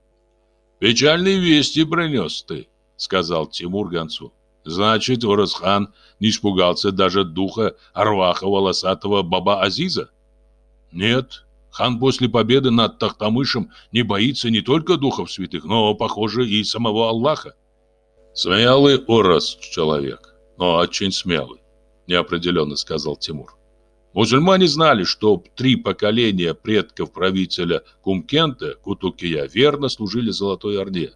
«Печальные вести принес ты», — сказал Тимур гонцу. «Значит, Орасхан не испугался даже духа Арваха волосатого Баба Азиза?» «Нет, хан после победы над Тахтамышем не боится не только духов святых, но, похоже, и самого Аллаха». «Смелый Орас человек, но очень смелый неопределенно сказал Тимур. Мусульмане знали, что три поколения предков правителя Кумкента, Кутукия, верно служили Золотой Орде.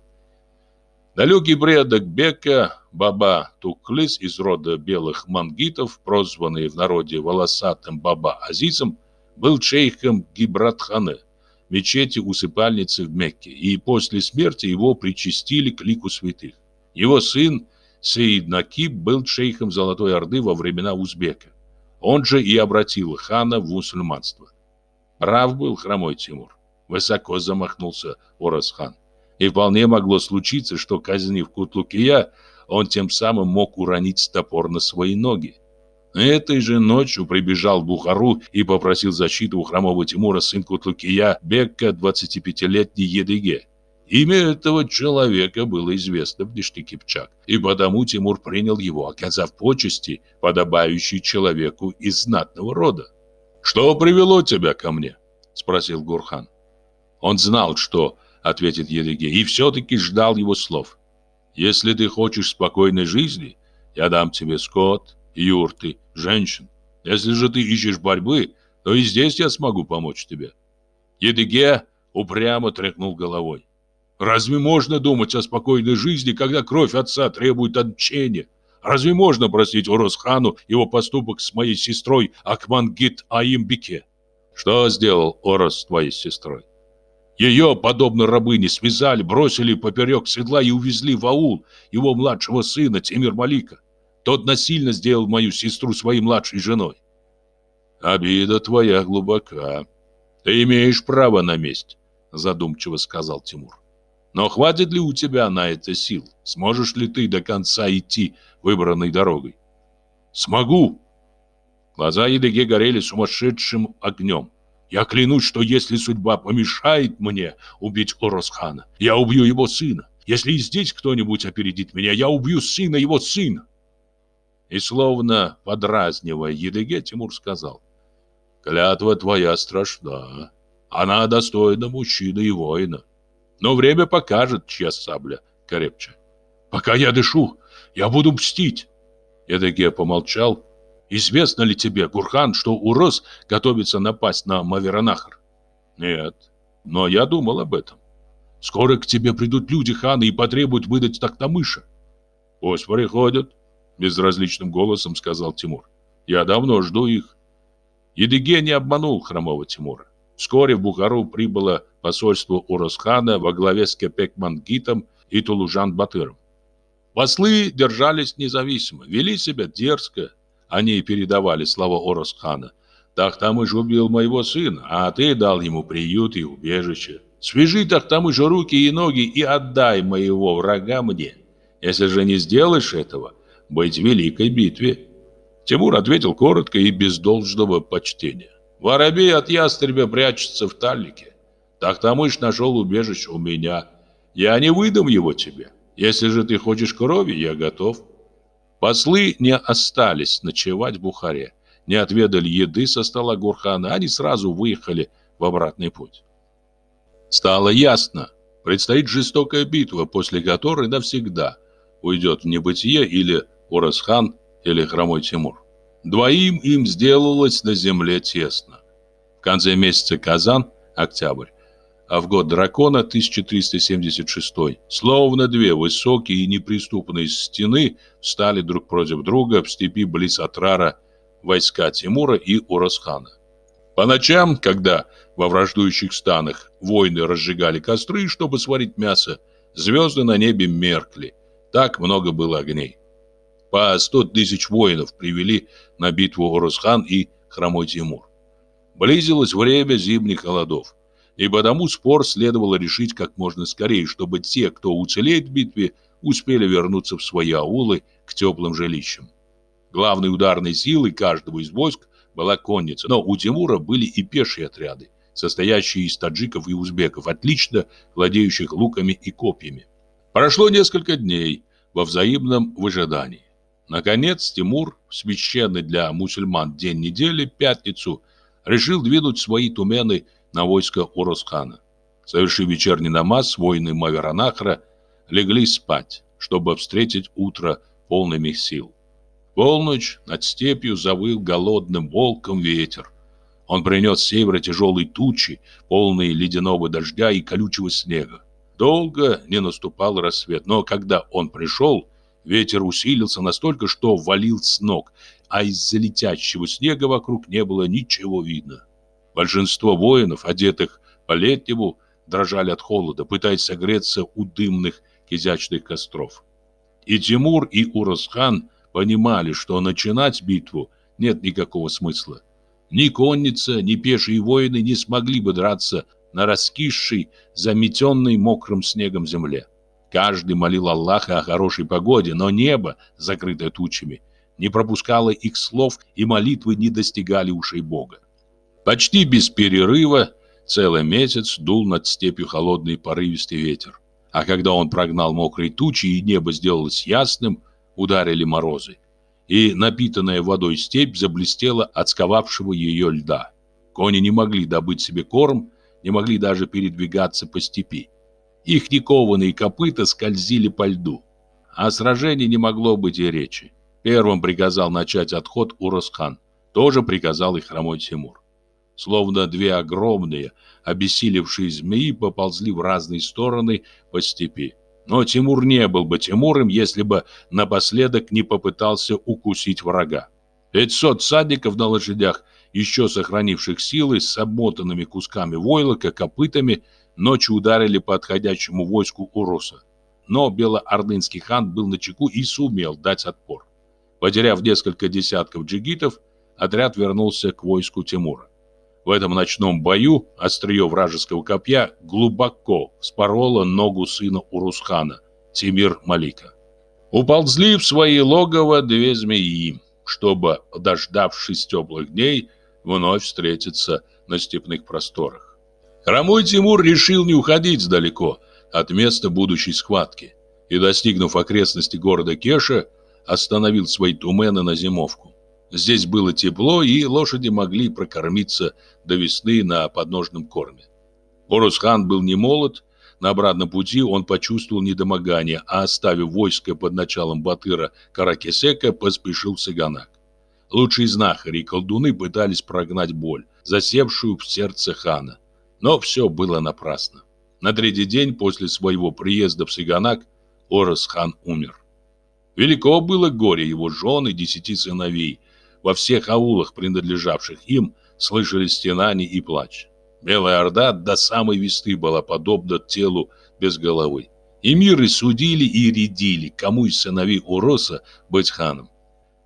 Далекий предок Бека, Баба Туклис из рода белых мангитов, прозванный в народе волосатым Баба Азизом, был шейхом Гибратхане, мечети усыпальницы в Мекке, и после смерти его причастили к лику святых. Его сын Сеид Накиб был шейхом Золотой Орды во времена Узбека. Он же и обратил хана в мусульманство. Прав был хромой Тимур. Высоко замахнулся Ораз-хан. И вполне могло случиться, что, казнив Кутлукия, он тем самым мог уронить топор на свои ноги. Этой же ночью прибежал в Бухару и попросил защиту у хромого Тимура сын Кутлукия Бекка, 25-летний Едыге. Имя этого человека было известно в Дешти Кипчак, и потому Тимур принял его, оказав почести, подобающие человеку из знатного рода. «Что привело тебя ко мне?» – спросил Гурхан. Он знал, что ответит Едыге, и все-таки ждал его слов. «Если ты хочешь спокойной жизни, я дам тебе скот, юрты, женщин. Если же ты ищешь борьбы, то и здесь я смогу помочь тебе». Едыге упрямо тряхнул головой. Разве можно думать о спокойной жизни, когда кровь отца требует отмщения? Разве можно простить Оросхану его поступок с моей сестрой Акмангит Аимбике? Что сделал Орос с твоей сестрой? Ее, подобно рабыне, связали, бросили поперек седла и увезли в аул его младшего сына Тимир Малика. Тот насильно сделал мою сестру своей младшей женой. Обида твоя глубока. Ты имеешь право на месть, задумчиво сказал Тимур. Но хватит ли у тебя на это сил? Сможешь ли ты до конца идти выбранной дорогой? Смогу. Глаза Едыге горели сумасшедшим огнем. Я клянусь, что если судьба помешает мне убить Оросхана, я убью его сына. Если и здесь кто-нибудь опередит меня, я убью сына его сына. И словно подразнивая Едыге, Тимур сказал, «Клятва твоя страшна. Она достойна мужчины и воина. Но время покажет, чья сабля крепче. Пока я дышу, я буду мстить. Эдеге помолчал. Известно ли тебе, Гурхан, что Урос готовится напасть на Маверанахар? Нет. Но я думал об этом. Скоро к тебе придут люди хана и потребуют выдать Тактамыша. Пусть приходят, безразличным голосом сказал Тимур. Я давно жду их. Едыге не обманул хромого Тимура. Вскоре в Бухару прибыло посольство Уросхана во главе с Кепек-Мангитом и Тулужан-Батыром. Послы держались независимо, вели себя дерзко. Они передавали слова Оросхана. «Тахтамыш убил моего сына, а ты дал ему приют и убежище. Свяжи Тахтамыша руки и ноги и отдай моего врага мне. Если же не сделаешь этого, быть в великой битве». Тимур ответил коротко и без должного почтения. Воробей от ястребя прячется в талике. Тахтамыш нашел убежище у меня. Я не выдам его тебе. Если же ты хочешь крови, я готов. Послы не остались ночевать в Бухаре. Не отведали еды со стола Гурхана, они сразу выехали в обратный путь. Стало ясно, предстоит жестокая битва, после которой навсегда уйдет в небытие или Урасхан, или Хромой Тимур. Двоим им сделалось на земле тесно. В конце месяца Казан, октябрь, а в год дракона 1376, словно две высокие и неприступные стены встали друг против друга в степи близ Атрара войска Тимура и Урасхана. По ночам, когда во враждующих станах воины разжигали костры, чтобы сварить мясо, звезды на небе меркли. Так много было огней. По сто тысяч воинов привели на битву Орусхан и Хромой Тимур. Близилось время зимних холодов, и потому спор следовало решить как можно скорее, чтобы те, кто уцелеет в битве, успели вернуться в свои аулы к теплым жилищам. Главной ударной силой каждого из войск была конница, но у Тимура были и пешие отряды, состоящие из таджиков и узбеков, отлично владеющих луками и копьями. Прошло несколько дней во взаимном выжидании. Наконец Тимур, в священный для мусульман день недели, пятницу, решил двинуть свои тумены на войско Урусхана. Совершив вечерний намаз, воины Маверанахра легли спать, чтобы встретить утро полными сил. полночь над степью завыл голодным волком ветер. Он принес с севера тяжелые тучи, полные ледяного дождя и колючего снега. Долго не наступал рассвет, но когда он пришел, Ветер усилился настолько, что валил с ног, а из-за летящего снега вокруг не было ничего видно. Большинство воинов, одетых по-летнему, дрожали от холода, пытаясь согреться у дымных кизячных костров. И Тимур, и Урасхан понимали, что начинать битву нет никакого смысла. Ни конница, ни пешие воины не смогли бы драться на раскисшей, заметенной мокрым снегом земле. Каждый молил Аллаха о хорошей погоде, но небо, закрытое тучами, не пропускало их слов, и молитвы не достигали ушей Бога. Почти без перерыва целый месяц дул над степью холодный порывистый ветер. А когда он прогнал мокрые тучи и небо сделалось ясным, ударили морозы. И напитанная водой степь заблестела от сковавшего ее льда. Кони не могли добыть себе корм, не могли даже передвигаться по степи. Их никованные копыта скользили по льду. О сражении не могло быть и речи. Первым приказал начать отход Уросхан. Тоже приказал и хромой Тимур. Словно две огромные, обессилевшие змеи поползли в разные стороны по степи. Но Тимур не был бы Тимуром, если бы напоследок не попытался укусить врага. Пятьсот садников на лошадях, еще сохранивших силы, с обмотанными кусками войлока, копытами, ночью ударили по отходящему войску Уруса. Но белоордынский хан был на чеку и сумел дать отпор. Потеряв несколько десятков джигитов, отряд вернулся к войску Тимура. В этом ночном бою острие вражеского копья глубоко вспороло ногу сына Урусхана, Тимир Малика. Уползли в свои логово две змеи, чтобы, дождавшись теплых дней, вновь встретиться на степных просторах. Хромой Тимур решил не уходить далеко от места будущей схватки и, достигнув окрестности города Кеша, остановил свои тумены на зимовку. Здесь было тепло, и лошади могли прокормиться до весны на подножном корме. Орусхан был не молод, на обратном пути он почувствовал недомогание, а оставив войско под началом Батыра Каракесека, поспешил в Саганак. Лучшие знахари и колдуны пытались прогнать боль, засевшую в сердце хана Но все было напрасно. На третий день после своего приезда в Сиганак Орос-хан умер. Велико было горе его жены и десяти сыновей. Во всех аулах, принадлежавших им, слышались стенания и плач. Белая Орда до самой весны была подобна телу без головы. И миры судили и рядили, кому из сыновей Уроса быть ханом.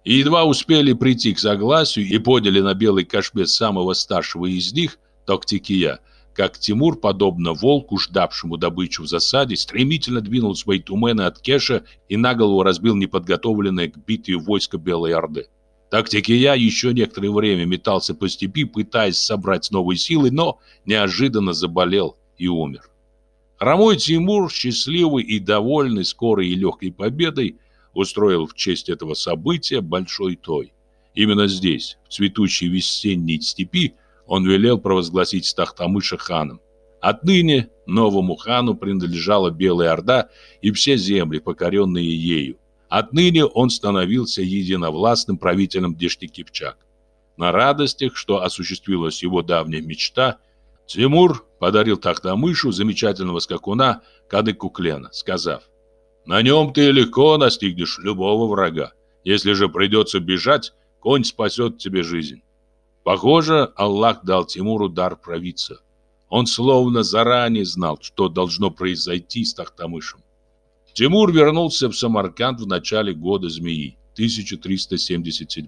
И едва успели прийти к согласию и подняли на белой кашме самого старшего из них, Токтикия, как Тимур, подобно волку, ждавшему добычу в засаде, стремительно двинул свои тумены от Кеша и наголову разбил неподготовленное к битве войско Белой Орды. Тактикия еще некоторое время метался по степи, пытаясь собрать новые силы, но неожиданно заболел и умер. Хромой Тимур, счастливый и довольный скорой и легкой победой, устроил в честь этого события большой той. Именно здесь, в цветущей весенней степи, он велел провозгласить Тахтамыша ханом. Отныне новому хану принадлежала Белая Орда и все земли, покоренные ею. Отныне он становился единовластным правителем Дешти Кипчак. На радостях, что осуществилась его давняя мечта, Тимур подарил Тахтамышу замечательного скакуна Кадыку Клена, сказав, «На нем ты легко настигнешь любого врага. Если же придется бежать, конь спасет тебе жизнь». Похоже, Аллах дал Тимуру дар правиться. Он словно заранее знал, что должно произойти с Тахтамышем. Тимур вернулся в Самарканд в начале года змеи, 1377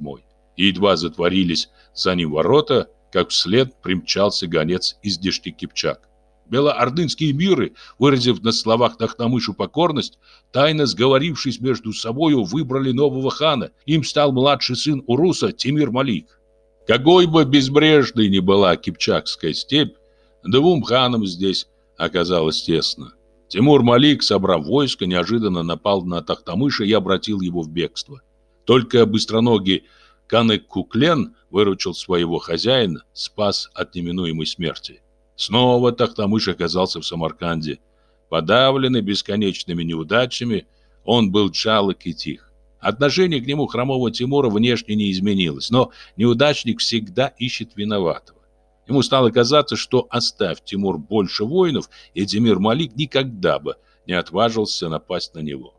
и едва затворились за ним ворота, как вслед примчался гонец из Дешти Кипчак. Белоордынские миры, выразив на словах Тахтамышу покорность, тайно сговорившись между собою, выбрали нового хана. Им стал младший сын Уруса Тимир Малик. Какой бы безбрежной ни была Кипчакская степь, двум ханам здесь оказалось тесно. Тимур Малик, собрав войско, неожиданно напал на Тахтамыша и обратил его в бегство. Только быстроногий Канек Куклен выручил своего хозяина, спас от неминуемой смерти. Снова Тахтамыш оказался в Самарканде. Подавленный бесконечными неудачами, он был жалок и тих. Отношение к нему хромого Тимура внешне не изменилось, но неудачник всегда ищет виноватого. Ему стало казаться, что оставь Тимур больше воинов, и Тимир Малик никогда бы не отважился напасть на него.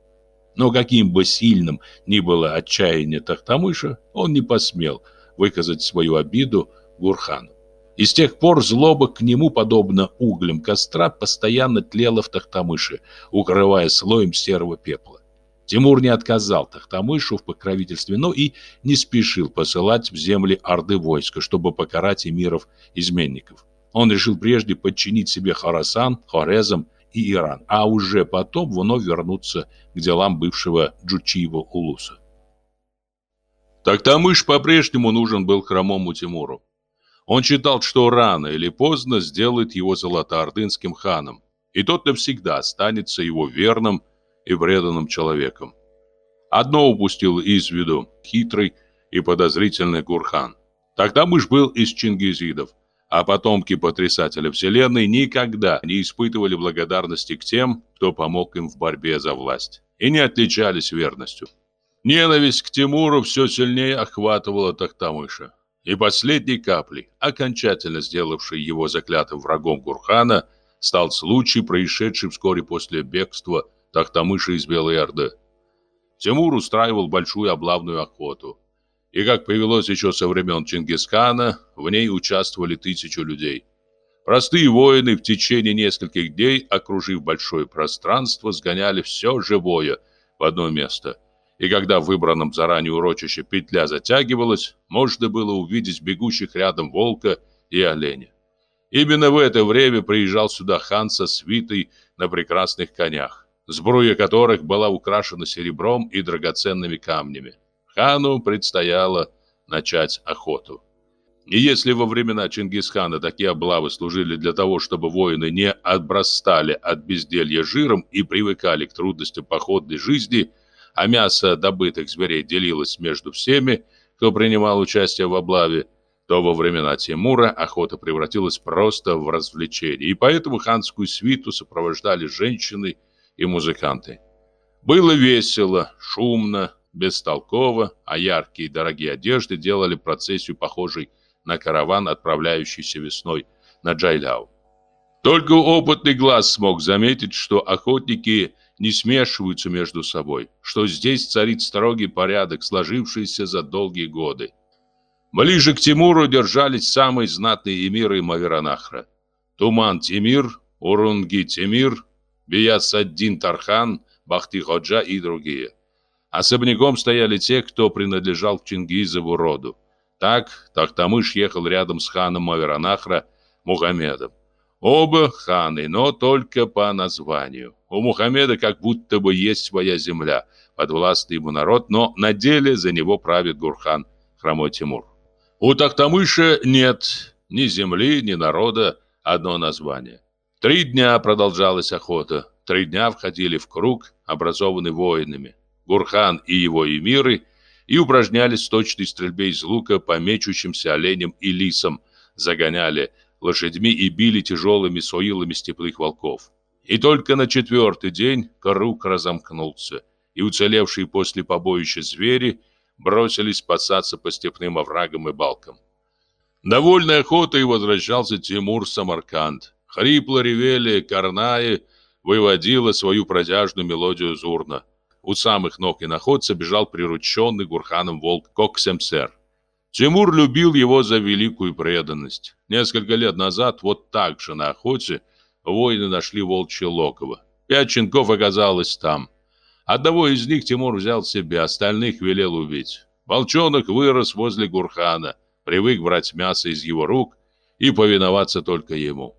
Но каким бы сильным ни было отчаяние Тахтамыша, он не посмел выказать свою обиду Гурхану. И с тех пор злоба к нему, подобно углям костра, постоянно тлела в Тахтамыше, укрывая слоем серого пепла. Тимур не отказал Тахтамышу в покровительстве, но и не спешил посылать в земли Орды войска, чтобы покарать эмиров изменников. Он решил прежде подчинить себе Харасан, Хорезм и Иран, а уже потом вновь вернуться к делам бывшего Джучиева Улуса. Тахтамыш по-прежнему нужен был хромому Тимуру. Он считал, что рано или поздно сделает его золотоордынским ханом, и тот навсегда останется его верным и преданным человеком. Одно упустил из виду хитрый и подозрительный Гурхан. Тогда мышь был из чингизидов, а потомки потрясателя вселенной никогда не испытывали благодарности к тем, кто помог им в борьбе за власть, и не отличались верностью. Ненависть к Тимуру все сильнее охватывала Тахтамыша. И последней каплей, окончательно сделавшей его заклятым врагом Гурхана, стал случай, происшедший вскоре после бегства Тахтамыша из Белой Орды. Тимур устраивал большую облавную охоту. И, как повелось еще со времен Чингисхана, в ней участвовали тысячи людей. Простые воины в течение нескольких дней, окружив большое пространство, сгоняли все живое в одно место. И когда в выбранном заранее урочище петля затягивалась, можно было увидеть бегущих рядом волка и оленя. Именно в это время приезжал сюда хан со свитой на прекрасных конях сбруя которых была украшена серебром и драгоценными камнями. Хану предстояло начать охоту. И если во времена Чингисхана такие облавы служили для того, чтобы воины не отбрастали от безделья жиром и привыкали к трудностям походной жизни, а мясо добытых зверей делилось между всеми, кто принимал участие в облаве, то во времена Тимура охота превратилась просто в развлечение, и поэтому ханскую свиту сопровождали женщины и музыканты. Было весело, шумно, бестолково, а яркие и дорогие одежды делали процессию похожей на караван, отправляющийся весной на Джайляу. Только опытный глаз смог заметить, что охотники не смешиваются между собой, что здесь царит строгий порядок, сложившийся за долгие годы. Ближе к Тимуру держались самые знатные эмиры Маверанахра. Туман Тимир, Урунги Тимир, Биясаддин Тархан, Бахти-Ходжа и другие. Особняком стояли те, кто принадлежал к Чингизову роду. Так Тахтамыш ехал рядом с ханом Маверанахра Мухаммедом. Оба ханы, но только по названию. У Мухаммеда как будто бы есть своя земля, подвластный ему народ, но на деле за него правит Гурхан, хромой Тимур. У Тахтамыша нет ни земли, ни народа, одно название. Три дня продолжалась охота. Три дня входили в круг, образованный воинами. Гурхан и его эмиры и упражнялись в точной стрельбе из лука по мечущимся оленям и лисам, загоняли лошадьми и били тяжелыми соилами степных волков. И только на четвертый день круг разомкнулся, и уцелевшие после побоища звери бросились спасаться по степным оврагам и балкам. Довольной охотой возвращался Тимур Самарканд. Хрипло ревели карнаи, выводила свою протяжную мелодию зурна. У самых ног иноходца бежал прирученный Гурханом волк Коксемсер. Тимур любил его за великую преданность. Несколько лет назад вот так же на охоте воины нашли волчье локово. Пять щенков оказалось там. Одного из них Тимур взял себе, остальных велел убить. Волчонок вырос возле Гурхана, привык брать мясо из его рук и повиноваться только ему.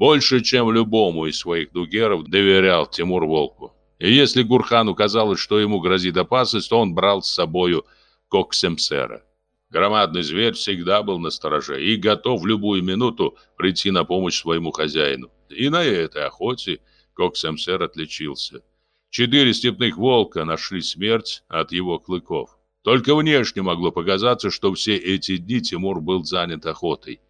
Больше, чем любому из своих дугеров, доверял Тимур волку. И если Гурхану казалось, что ему грозит опасность, то он брал с собою Коксемсера. Громадный зверь всегда был на стороже и готов в любую минуту прийти на помощь своему хозяину. И на этой охоте Коксемсер отличился. Четыре степных волка нашли смерть от его клыков. Только внешне могло показаться, что все эти дни Тимур был занят охотой.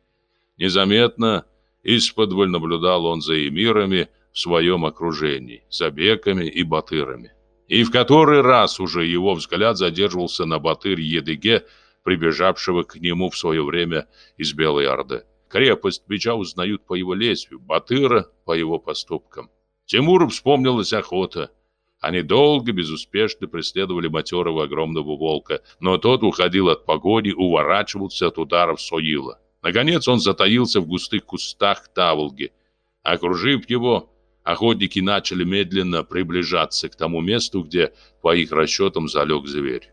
Незаметно, из-под наблюдал он за эмирами в своем окружении, за беками и батырами. И в который раз уже его взгляд задерживался на батыр Едыге, прибежавшего к нему в свое время из Белой Орды. Крепость бича узнают по его лезвию, Батыра по его поступкам. Тимуру вспомнилась охота. Они долго, безуспешно преследовали матерого огромного волка, но тот уходил от погони, уворачивался от ударов Соила. Наконец он затаился в густых кустах Таволги. Окружив его, охотники начали медленно приближаться к тому месту, где, по их расчетам, залег зверь.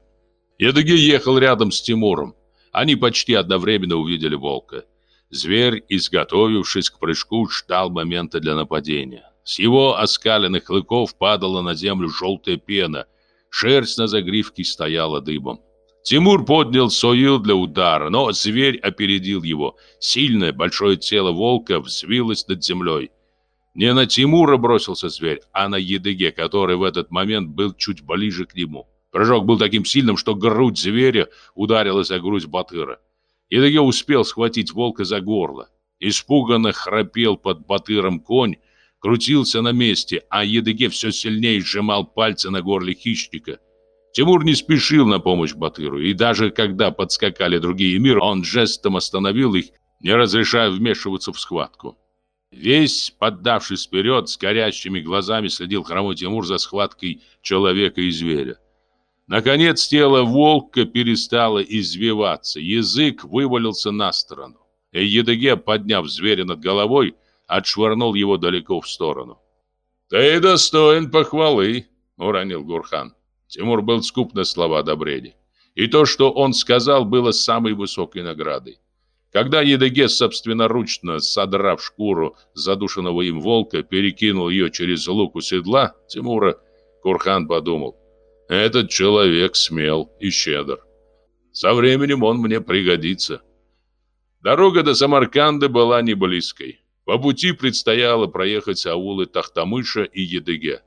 Едыги ехал рядом с Тимуром. Они почти одновременно увидели волка. Зверь, изготовившись к прыжку, ждал момента для нападения. С его оскаленных клыков падала на землю желтая пена. Шерсть на загривке стояла дыбом. Тимур поднял соил для удара, но зверь опередил его. Сильное, большое тело волка взвилось над землей. Не на Тимура бросился зверь, а на Едыге, который в этот момент был чуть ближе к нему. Прыжок был таким сильным, что грудь зверя ударилась о грудь Батыра. Едыге успел схватить волка за горло. Испуганно храпел под Батыром конь, крутился на месте, а Едыге все сильнее сжимал пальцы на горле хищника. Тимур не спешил на помощь Батыру, и даже когда подскакали другие миры, он жестом остановил их, не разрешая вмешиваться в схватку. Весь, поддавшись вперед, с горящими глазами следил хромой Тимур за схваткой человека и зверя. Наконец тело волка перестало извиваться, язык вывалился на сторону. И Едыге, подняв зверя над головой, отшвырнул его далеко в сторону. «Ты достоин похвалы», — уронил Гурхан. Тимур был скуп на слова одобрения. И то, что он сказал, было самой высокой наградой. Когда Едыге, собственноручно содрав шкуру задушенного им волка, перекинул ее через лук у седла Тимура, Гурхан подумал — этот человек смел и щедр. Со временем он мне пригодится. Дорога до Самарканда была не близкой. По пути предстояло проехать аулы Тахтамыша и Едыге.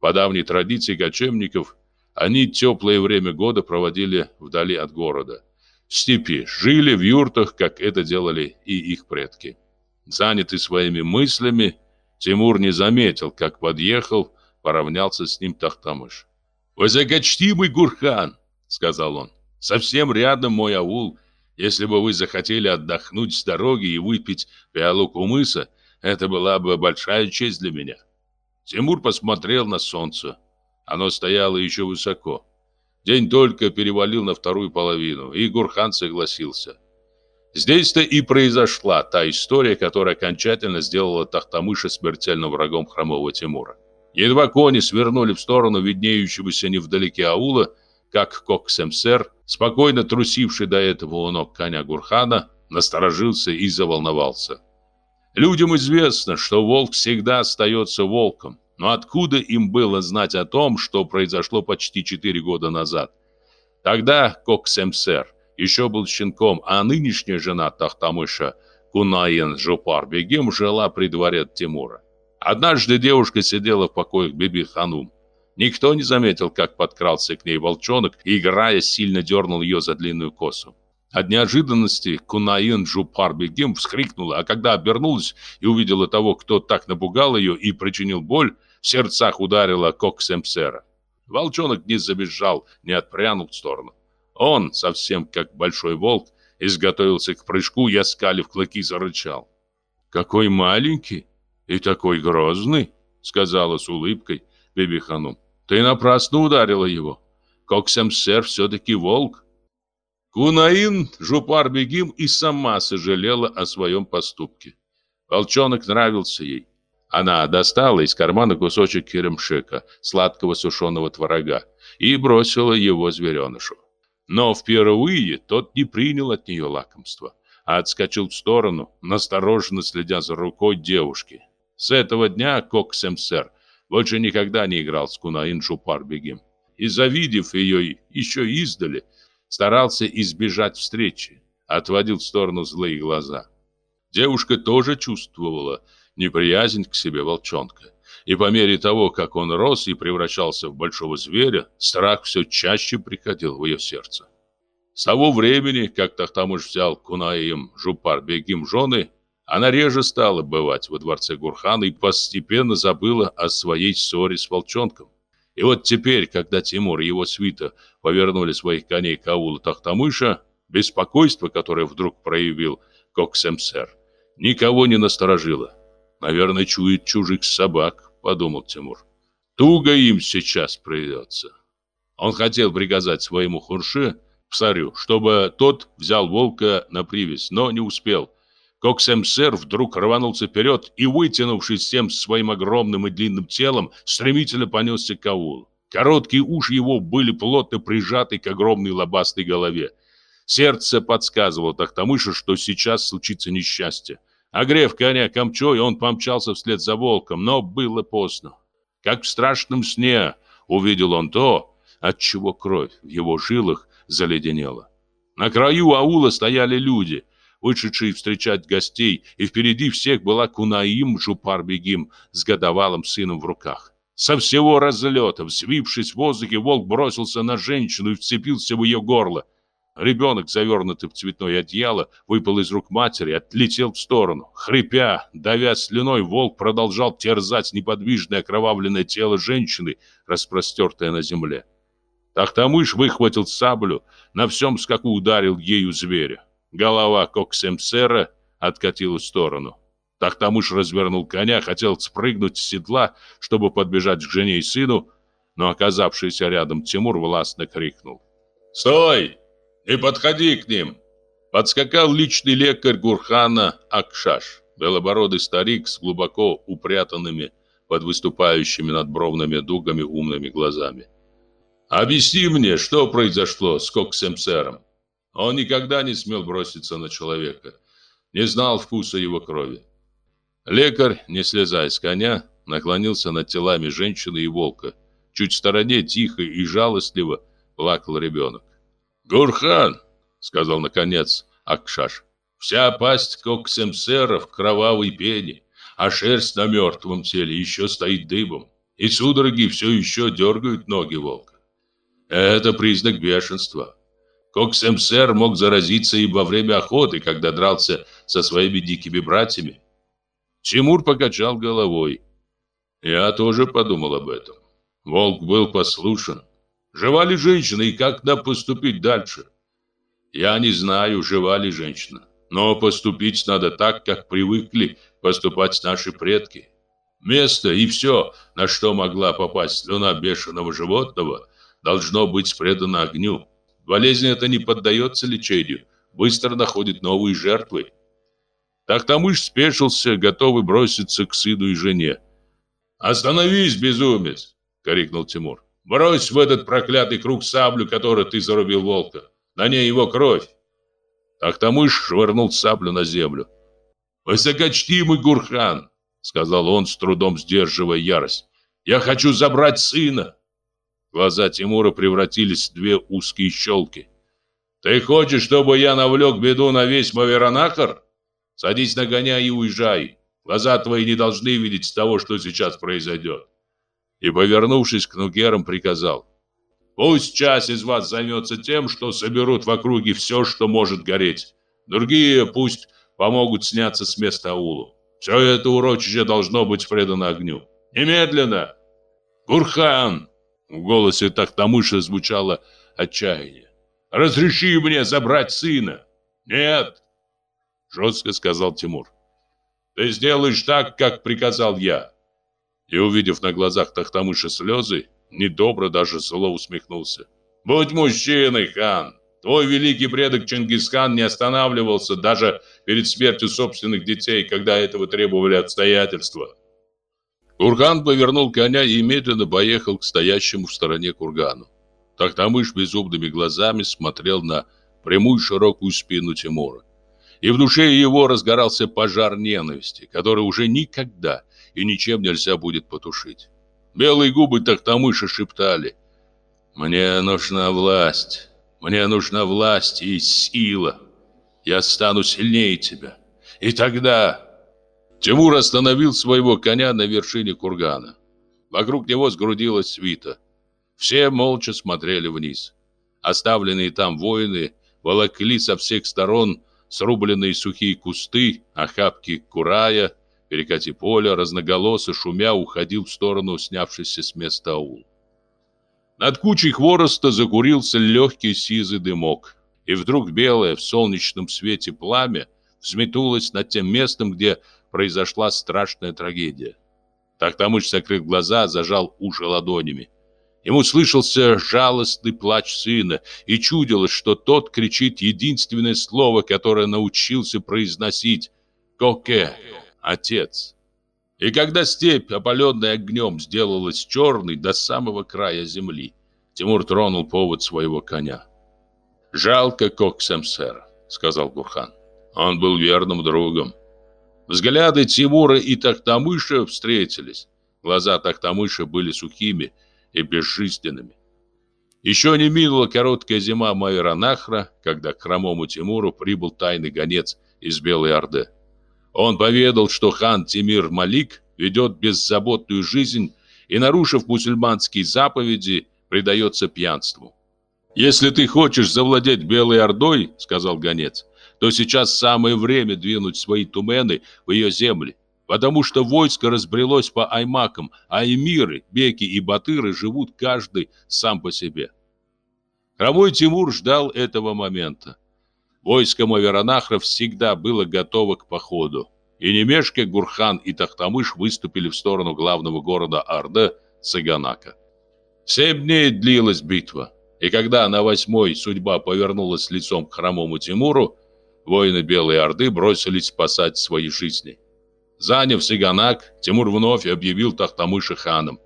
По давней традиции кочевников, они теплое время года проводили вдали от города. В степи жили в юртах, как это делали и их предки. Занятый своими мыслями, Тимур не заметил, как подъехал, поравнялся с ним Тахтамыш. «Высокочтимый Гурхан», — сказал он, — «совсем рядом мой аул. Если бы вы захотели отдохнуть с дороги и выпить пиалу кумыса, Это была бы большая честь для меня. Тимур посмотрел на солнце. Оно стояло еще высоко. День только перевалил на вторую половину, и Гурхан согласился. Здесь-то и произошла та история, которая окончательно сделала Тахтамыша смертельным врагом хромого Тимура. Едва кони свернули в сторону виднеющегося невдалеке аула, как Коксемсер, спокойно трусивший до этого у ног коня Гурхана, насторожился и заволновался. Людям известно, что волк всегда остается волком, но откуда им было знать о том, что произошло почти четыре года назад? Тогда Коксемсер еще был щенком, а нынешняя жена Тахтамыша, Кунаен Жопар-бегим, жила при дворе Тимура. Однажды девушка сидела в покоях Биби-ханум. Никто не заметил, как подкрался к ней волчонок и, играя, сильно дернул ее за длинную косу. От неожиданности Кунаин Джупар-бегим вскрикнула, а когда обернулась и увидела того, кто так напугал ее и причинил боль, в сердцах ударила Коксемпсера. Волчонок не забежал, не отпрянул в сторону. Он, совсем как большой волк, изготовился к прыжку и, оскалив клыки, зарычал. «Какой маленький и такой грозный!» — сказала с улыбкой Бибиханум. «Ты напрасно ударила его. Коксемсер все-таки волк». Кунаин, Жупар-бегим и сама сожалела о своем поступке. Волчонок нравился ей. Она достала из кармана кусочек керемшека, сладкого сушеного творога, и бросила его зверенышу. Но впервые тот не принял от нее лакомства, а отскочил в сторону, настороженно следя за рукой девушки. С этого дня Коксемсер больше никогда не играл с Кунаин Шупарбегим. И, завидев ее еще издали, старался избежать встречи, отводил в сторону злые глаза. Девушка тоже чувствовала неприязнь к себе волчонка. И по мере того, как он рос и превращался в большого зверя, страх все чаще приходил в ее сердце. С того времени, как Тахтамыш взял Кунаим Жупар-бегим жены, она реже стала бывать во дворце Гурхана и постепенно забыла о своей ссоре с волчонком. И вот теперь, когда Тимур и его свита повернули своих коней к аулу Тахтамыша, беспокойство, которое вдруг проявил Коксемсер, никого не насторожило. Наверное, чует чужих собак, подумал Тимур. Туго им сейчас придется. Он хотел приказать своему хурше, псарю, чтобы тот взял волка на привязь, но не успел. Коксемсер вдруг рванулся вперед и, вытянувшись всем своим огромным и длинным телом, стремительно понесся к аулу. Короткие уши его были плотно прижаты к огромной лобастой голове. Сердце подсказывало Тахтамышу, что сейчас случится несчастье. Огрев коня камчой, он помчался вслед за волком, но было поздно. Как в страшном сне увидел он то, от чего кровь в его жилах заледенела. На краю аула стояли люди, вышедшие встречать гостей, и впереди всех была Кунаим Жупар-бегим с годовалым сыном в руках. Со всего разлета, взвившись в воздухе, волк бросился на женщину и вцепился в ее горло. Ребенок, завернутый в цветное одеяло, выпал из рук матери, отлетел в сторону. Хрипя, давя слюной, волк продолжал терзать неподвижное окровавленное тело женщины, распростертое на земле. Тахтамыш выхватил саблю, на всем скаку ударил ею зверя. Голова Коксемсера откатилась в сторону. Тахтамыш развернул коня, хотел спрыгнуть с седла, чтобы подбежать к жене и сыну, но оказавшийся рядом Тимур властно крикнул. «Стой! Не подходи к ним!» Подскакал личный лекарь Гурхана Акшаш, белобородый старик с глубоко упрятанными под выступающими надбровными дугами умными глазами. «Объясни мне, что произошло с Коксемсером?» Он никогда не смел броситься на человека, не знал вкуса его крови. Лекарь, не слезая с коня, наклонился над телами женщины и волка. Чуть в стороне, тихо и жалостливо, плакал ребенок. «Гурхан!» — сказал наконец Акшаш. «Вся пасть коксемсера в кровавой пене, а шерсть на мертвом теле еще стоит дыбом, и судороги все еще дергают ноги волка. Это признак бешенства. Коксемсер мог заразиться и во время охоты, когда дрался со своими дикими братьями. Тимур покачал головой. Я тоже подумал об этом. Волк был послушен. Жива ли женщина и как нам поступить дальше? Я не знаю, жива ли женщина. Но поступить надо так, как привыкли поступать наши предки. Место и все, на что могла попасть слюна бешеного животного, должно быть предано огню. Болезнь эта не поддается лечению, быстро находит новые жертвы. Тахтамыш спешился, готовый броситься к сыну и жене. «Остановись, безумец!» — крикнул Тимур. «Брось в этот проклятый круг саблю, которой ты зарубил волка. На ней его кровь!» Тахтамыш швырнул саблю на землю. «Высокочтимый Гурхан!» — сказал он, с трудом сдерживая ярость. «Я хочу забрать сына!» Глаза Тимура превратились в две узкие щелки. «Ты хочешь, чтобы я навлек беду на весь Маверанахар? Садись на коня и уезжай. Глаза твои не должны видеть того, что сейчас произойдет». И, повернувшись к Нугерам, приказал. «Пусть часть из вас займется тем, что соберут в округе все, что может гореть. Другие пусть помогут сняться с места аулу. Все это урочище должно быть предано огню. Немедленно! Гурхан!» В голосе Тахтамыша звучало отчаяние. «Разреши мне забрать сына!» «Нет!» Жестко сказал Тимур. «Ты сделаешь так, как приказал я!» И, увидев на глазах Тахтамыша слезы, недобро даже зло усмехнулся. «Будь мужчиной, хан! Твой великий предок Чингисхан не останавливался даже перед смертью собственных детей, когда этого требовали обстоятельства. Курган повернул коня и медленно поехал к стоящему в стороне кургану. Тахтамыш безумными глазами смотрел на прямую широкую спину Тимура. И в душе его разгорался пожар ненависти, который уже никогда и ничем нельзя будет потушить. Белые губы Тахтамыша шептали «Мне нужна власть, мне нужна власть и сила. Я стану сильнее тебя. И тогда Тимур остановил своего коня на вершине кургана. Вокруг него сгрудилась свита. Все молча смотрели вниз. Оставленные там воины волокли со всех сторон срубленные сухие кусты, охапки курая, перекати поля, разноголосо шумя уходил в сторону снявшийся с места аул. Над кучей хвороста закурился легкий сизый дымок, и вдруг белое в солнечном свете пламя взметулось над тем местом, где произошла страшная трагедия. Тахтамыш закрыл глаза, зажал уши ладонями. Ему слышался жалостный плач сына, и чудилось, что тот кричит единственное слово, которое научился произносить «Коке» — «Отец». И когда степь, опаленная огнем, сделалась черной до самого края земли, Тимур тронул повод своего коня. «Жалко Коксемсера», — сказал Гурхан. «Он был верным другом. Взгляды Тимура и Тахтамыша встретились. Глаза Тахтамыша были сухими и безжизненными. Еще не минула короткая зима Майранахра, когда к хромому Тимуру прибыл тайный гонец из Белой Орды. Он поведал, что хан Тимир Малик ведет беззаботную жизнь и, нарушив мусульманские заповеди, предается пьянству. «Если ты хочешь завладеть Белой Ордой, — сказал гонец, то сейчас самое время двинуть свои тумены в ее земли, потому что войско разбрелось по аймакам, а эмиры, беки и батыры живут каждый сам по себе. Хромой Тимур ждал этого момента. Войско Маверанахров всегда было готово к походу. И немешко Гурхан и Тахтамыш выступили в сторону главного города Орда Саганака. Семь дней длилась битва, и когда на восьмой судьба повернулась лицом к хромому Тимуру, воины Белой Орды бросились спасать свои жизни. Заняв Сиганак, Тимур вновь объявил Тахтамыша ханом.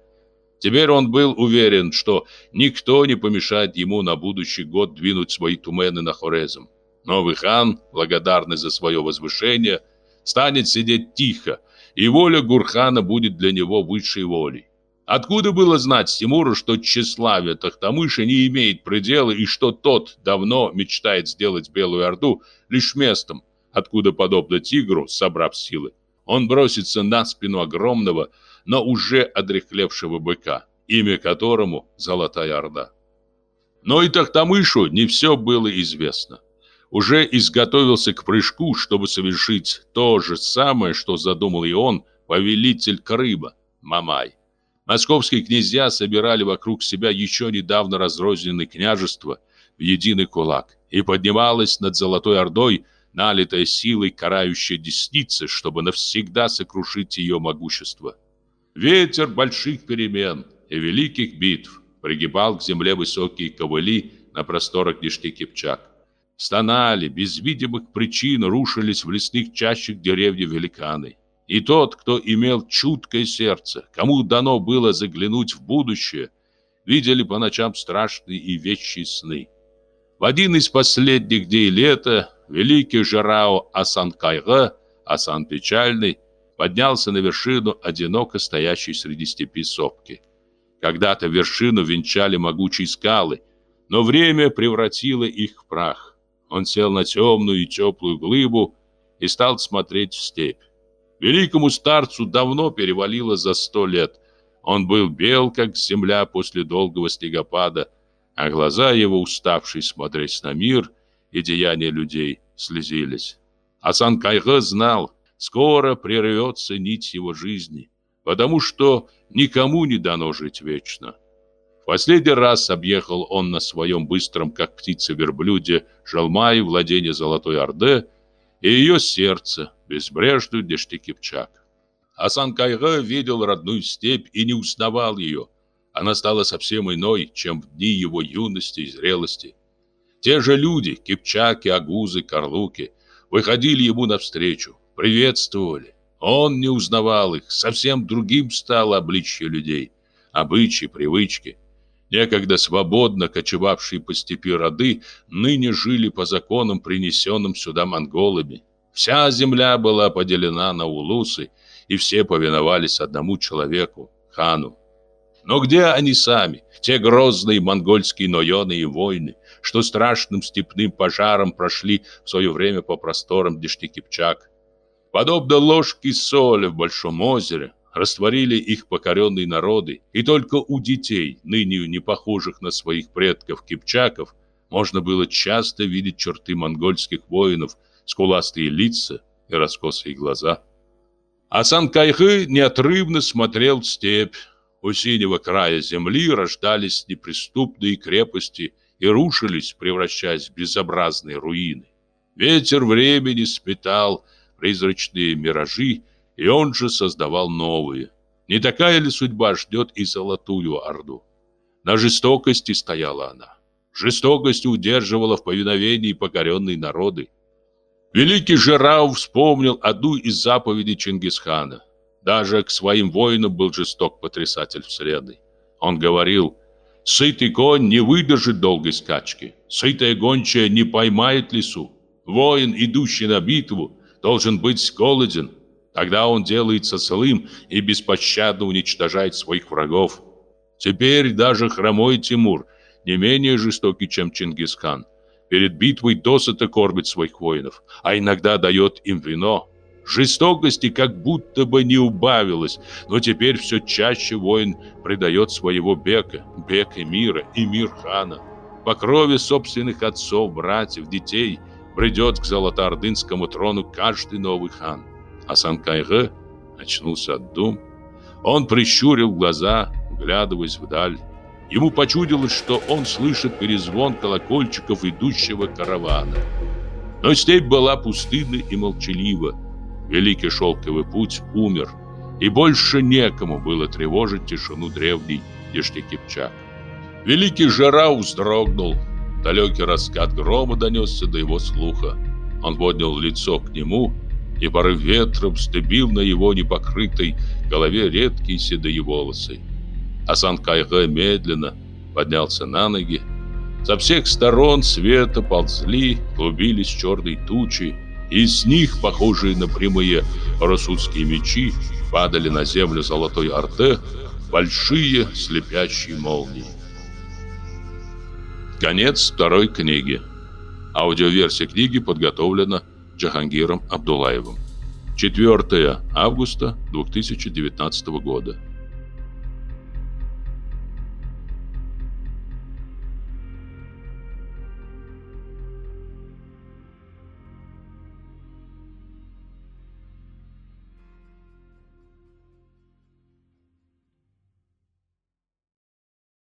Теперь он был уверен, что никто не помешает ему на будущий год двинуть свои тумены на Хорезм. Новый хан, благодарный за свое возвышение, станет сидеть тихо, и воля Гурхана будет для него высшей волей. Откуда было знать Тимуру, что тщеславие Тахтамыша не имеет предела и что тот давно мечтает сделать Белую Орду лишь местом, откуда, подобно тигру, собрав силы, он бросится на спину огромного, но уже одрехлевшего быка, имя которому Золотая Орда. Но и Тахтамышу не все было известно. Уже изготовился к прыжку, чтобы совершить то же самое, что задумал и он, повелитель Крыма, Мамай. Московские князья собирали вокруг себя еще недавно разрозненные княжества в единый кулак, и поднималась над Золотой Ордой налитая силой карающая десница, чтобы навсегда сокрушить ее могущество. Ветер больших перемен и великих битв пригибал к земле высокие ковыли на просторах дешти Кипчак. Стонали, без видимых причин рушились в лесных чащах деревни великаны. И тот, кто имел чуткое сердце, кому дано было заглянуть в будущее, видели по ночам страшные и вещие сны. В один из последних дней лета великий Жарао Асан-Кайга, Асан Печальный, поднялся на вершину одиноко стоящей среди степи сопки. Когда-то вершину венчали могучие скалы, но время превратило их в прах. Он сел на темную и теплую глыбу и стал смотреть в степь. Великому старцу давно перевалило за сто лет. Он был бел, как земля после долгого снегопада, а глаза его, уставшие смотреть на мир и деяния людей, слезились. Асан Кайгы знал, скоро прервется нить его жизни, потому что никому не дано жить вечно. Последний раз объехал он на своем быстром, как птица верблюде, Жалмай, владение Золотой Орды, и ее сердце, безбрежную Дешти Кипчак. Асан Кайга видел родную степь и не узнавал ее. Она стала совсем иной, чем в дни его юности и зрелости. Те же люди, кипчаки, агузы, карлуки, выходили ему навстречу, приветствовали. Он не узнавал их, совсем другим стало обличье людей, обычаи, привычки – Некогда свободно кочевавшие по степи роды ныне жили по законам, принесенным сюда монголами. Вся земля была поделена на улусы, и все повиновались одному человеку – хану. Но где они сами, те грозные монгольские нойоны и войны, что страшным степным пожаром прошли в свое время по просторам Дешти-Кипчак? Подобно ложке соли в большом озере, растворили их покоренные народы, и только у детей, ныне не похожих на своих предков кипчаков, можно было часто видеть черты монгольских воинов, скуластые лица и раскосые глаза. Асан Кайхы неотрывно смотрел в степь. У синего края земли рождались неприступные крепости и рушились, превращаясь в безобразные руины. Ветер времени спитал призрачные миражи, и он же создавал новые. Не такая ли судьба ждет и Золотую Орду? На жестокости стояла она. Жестокость удерживала в повиновении покоренные народы. Великий Жирау вспомнил одну из заповедей Чингисхана. Даже к своим воинам был жесток потрясатель вселенной. Он говорил, сытый конь не выдержит долгой скачки, сытая гончая не поймает лису. Воин, идущий на битву, должен быть голоден, Тогда он делается злым и беспощадно уничтожает своих врагов. Теперь даже хромой Тимур не менее жестокий, чем Чингисхан. Перед битвой досыта кормит своих воинов, а иногда дает им вино. Жестокости как будто бы не убавилось, но теперь все чаще воин предает своего бека, бека мира и мир хана. По крови собственных отцов, братьев, детей придет к золотоордынскому трону каждый новый хан. Асан Кайгы очнулся от дум. Он прищурил глаза, вглядываясь вдаль. Ему почудилось, что он слышит перезвон колокольчиков идущего каравана. Но степь была пустынна и молчалива. Великий шелковый путь умер, и больше некому было тревожить тишину древней Дешти-Кипчак. Великий жара вздрогнул. Далекий раскат грома донесся до его слуха. Он поднял лицо к нему и порыв ветром стебил на его непокрытой голове редкие седые волосы. Асан Кайгэ медленно поднялся на ноги. Со всех сторон света ползли, клубились черные тучи, и из них, похожие на прямые рассудские мечи, падали на землю золотой арте большие слепящие молнии. Конец второй книги. Аудиоверсия книги подготовлена Джахангиром Абдулаевым. 4 августа 2019 года.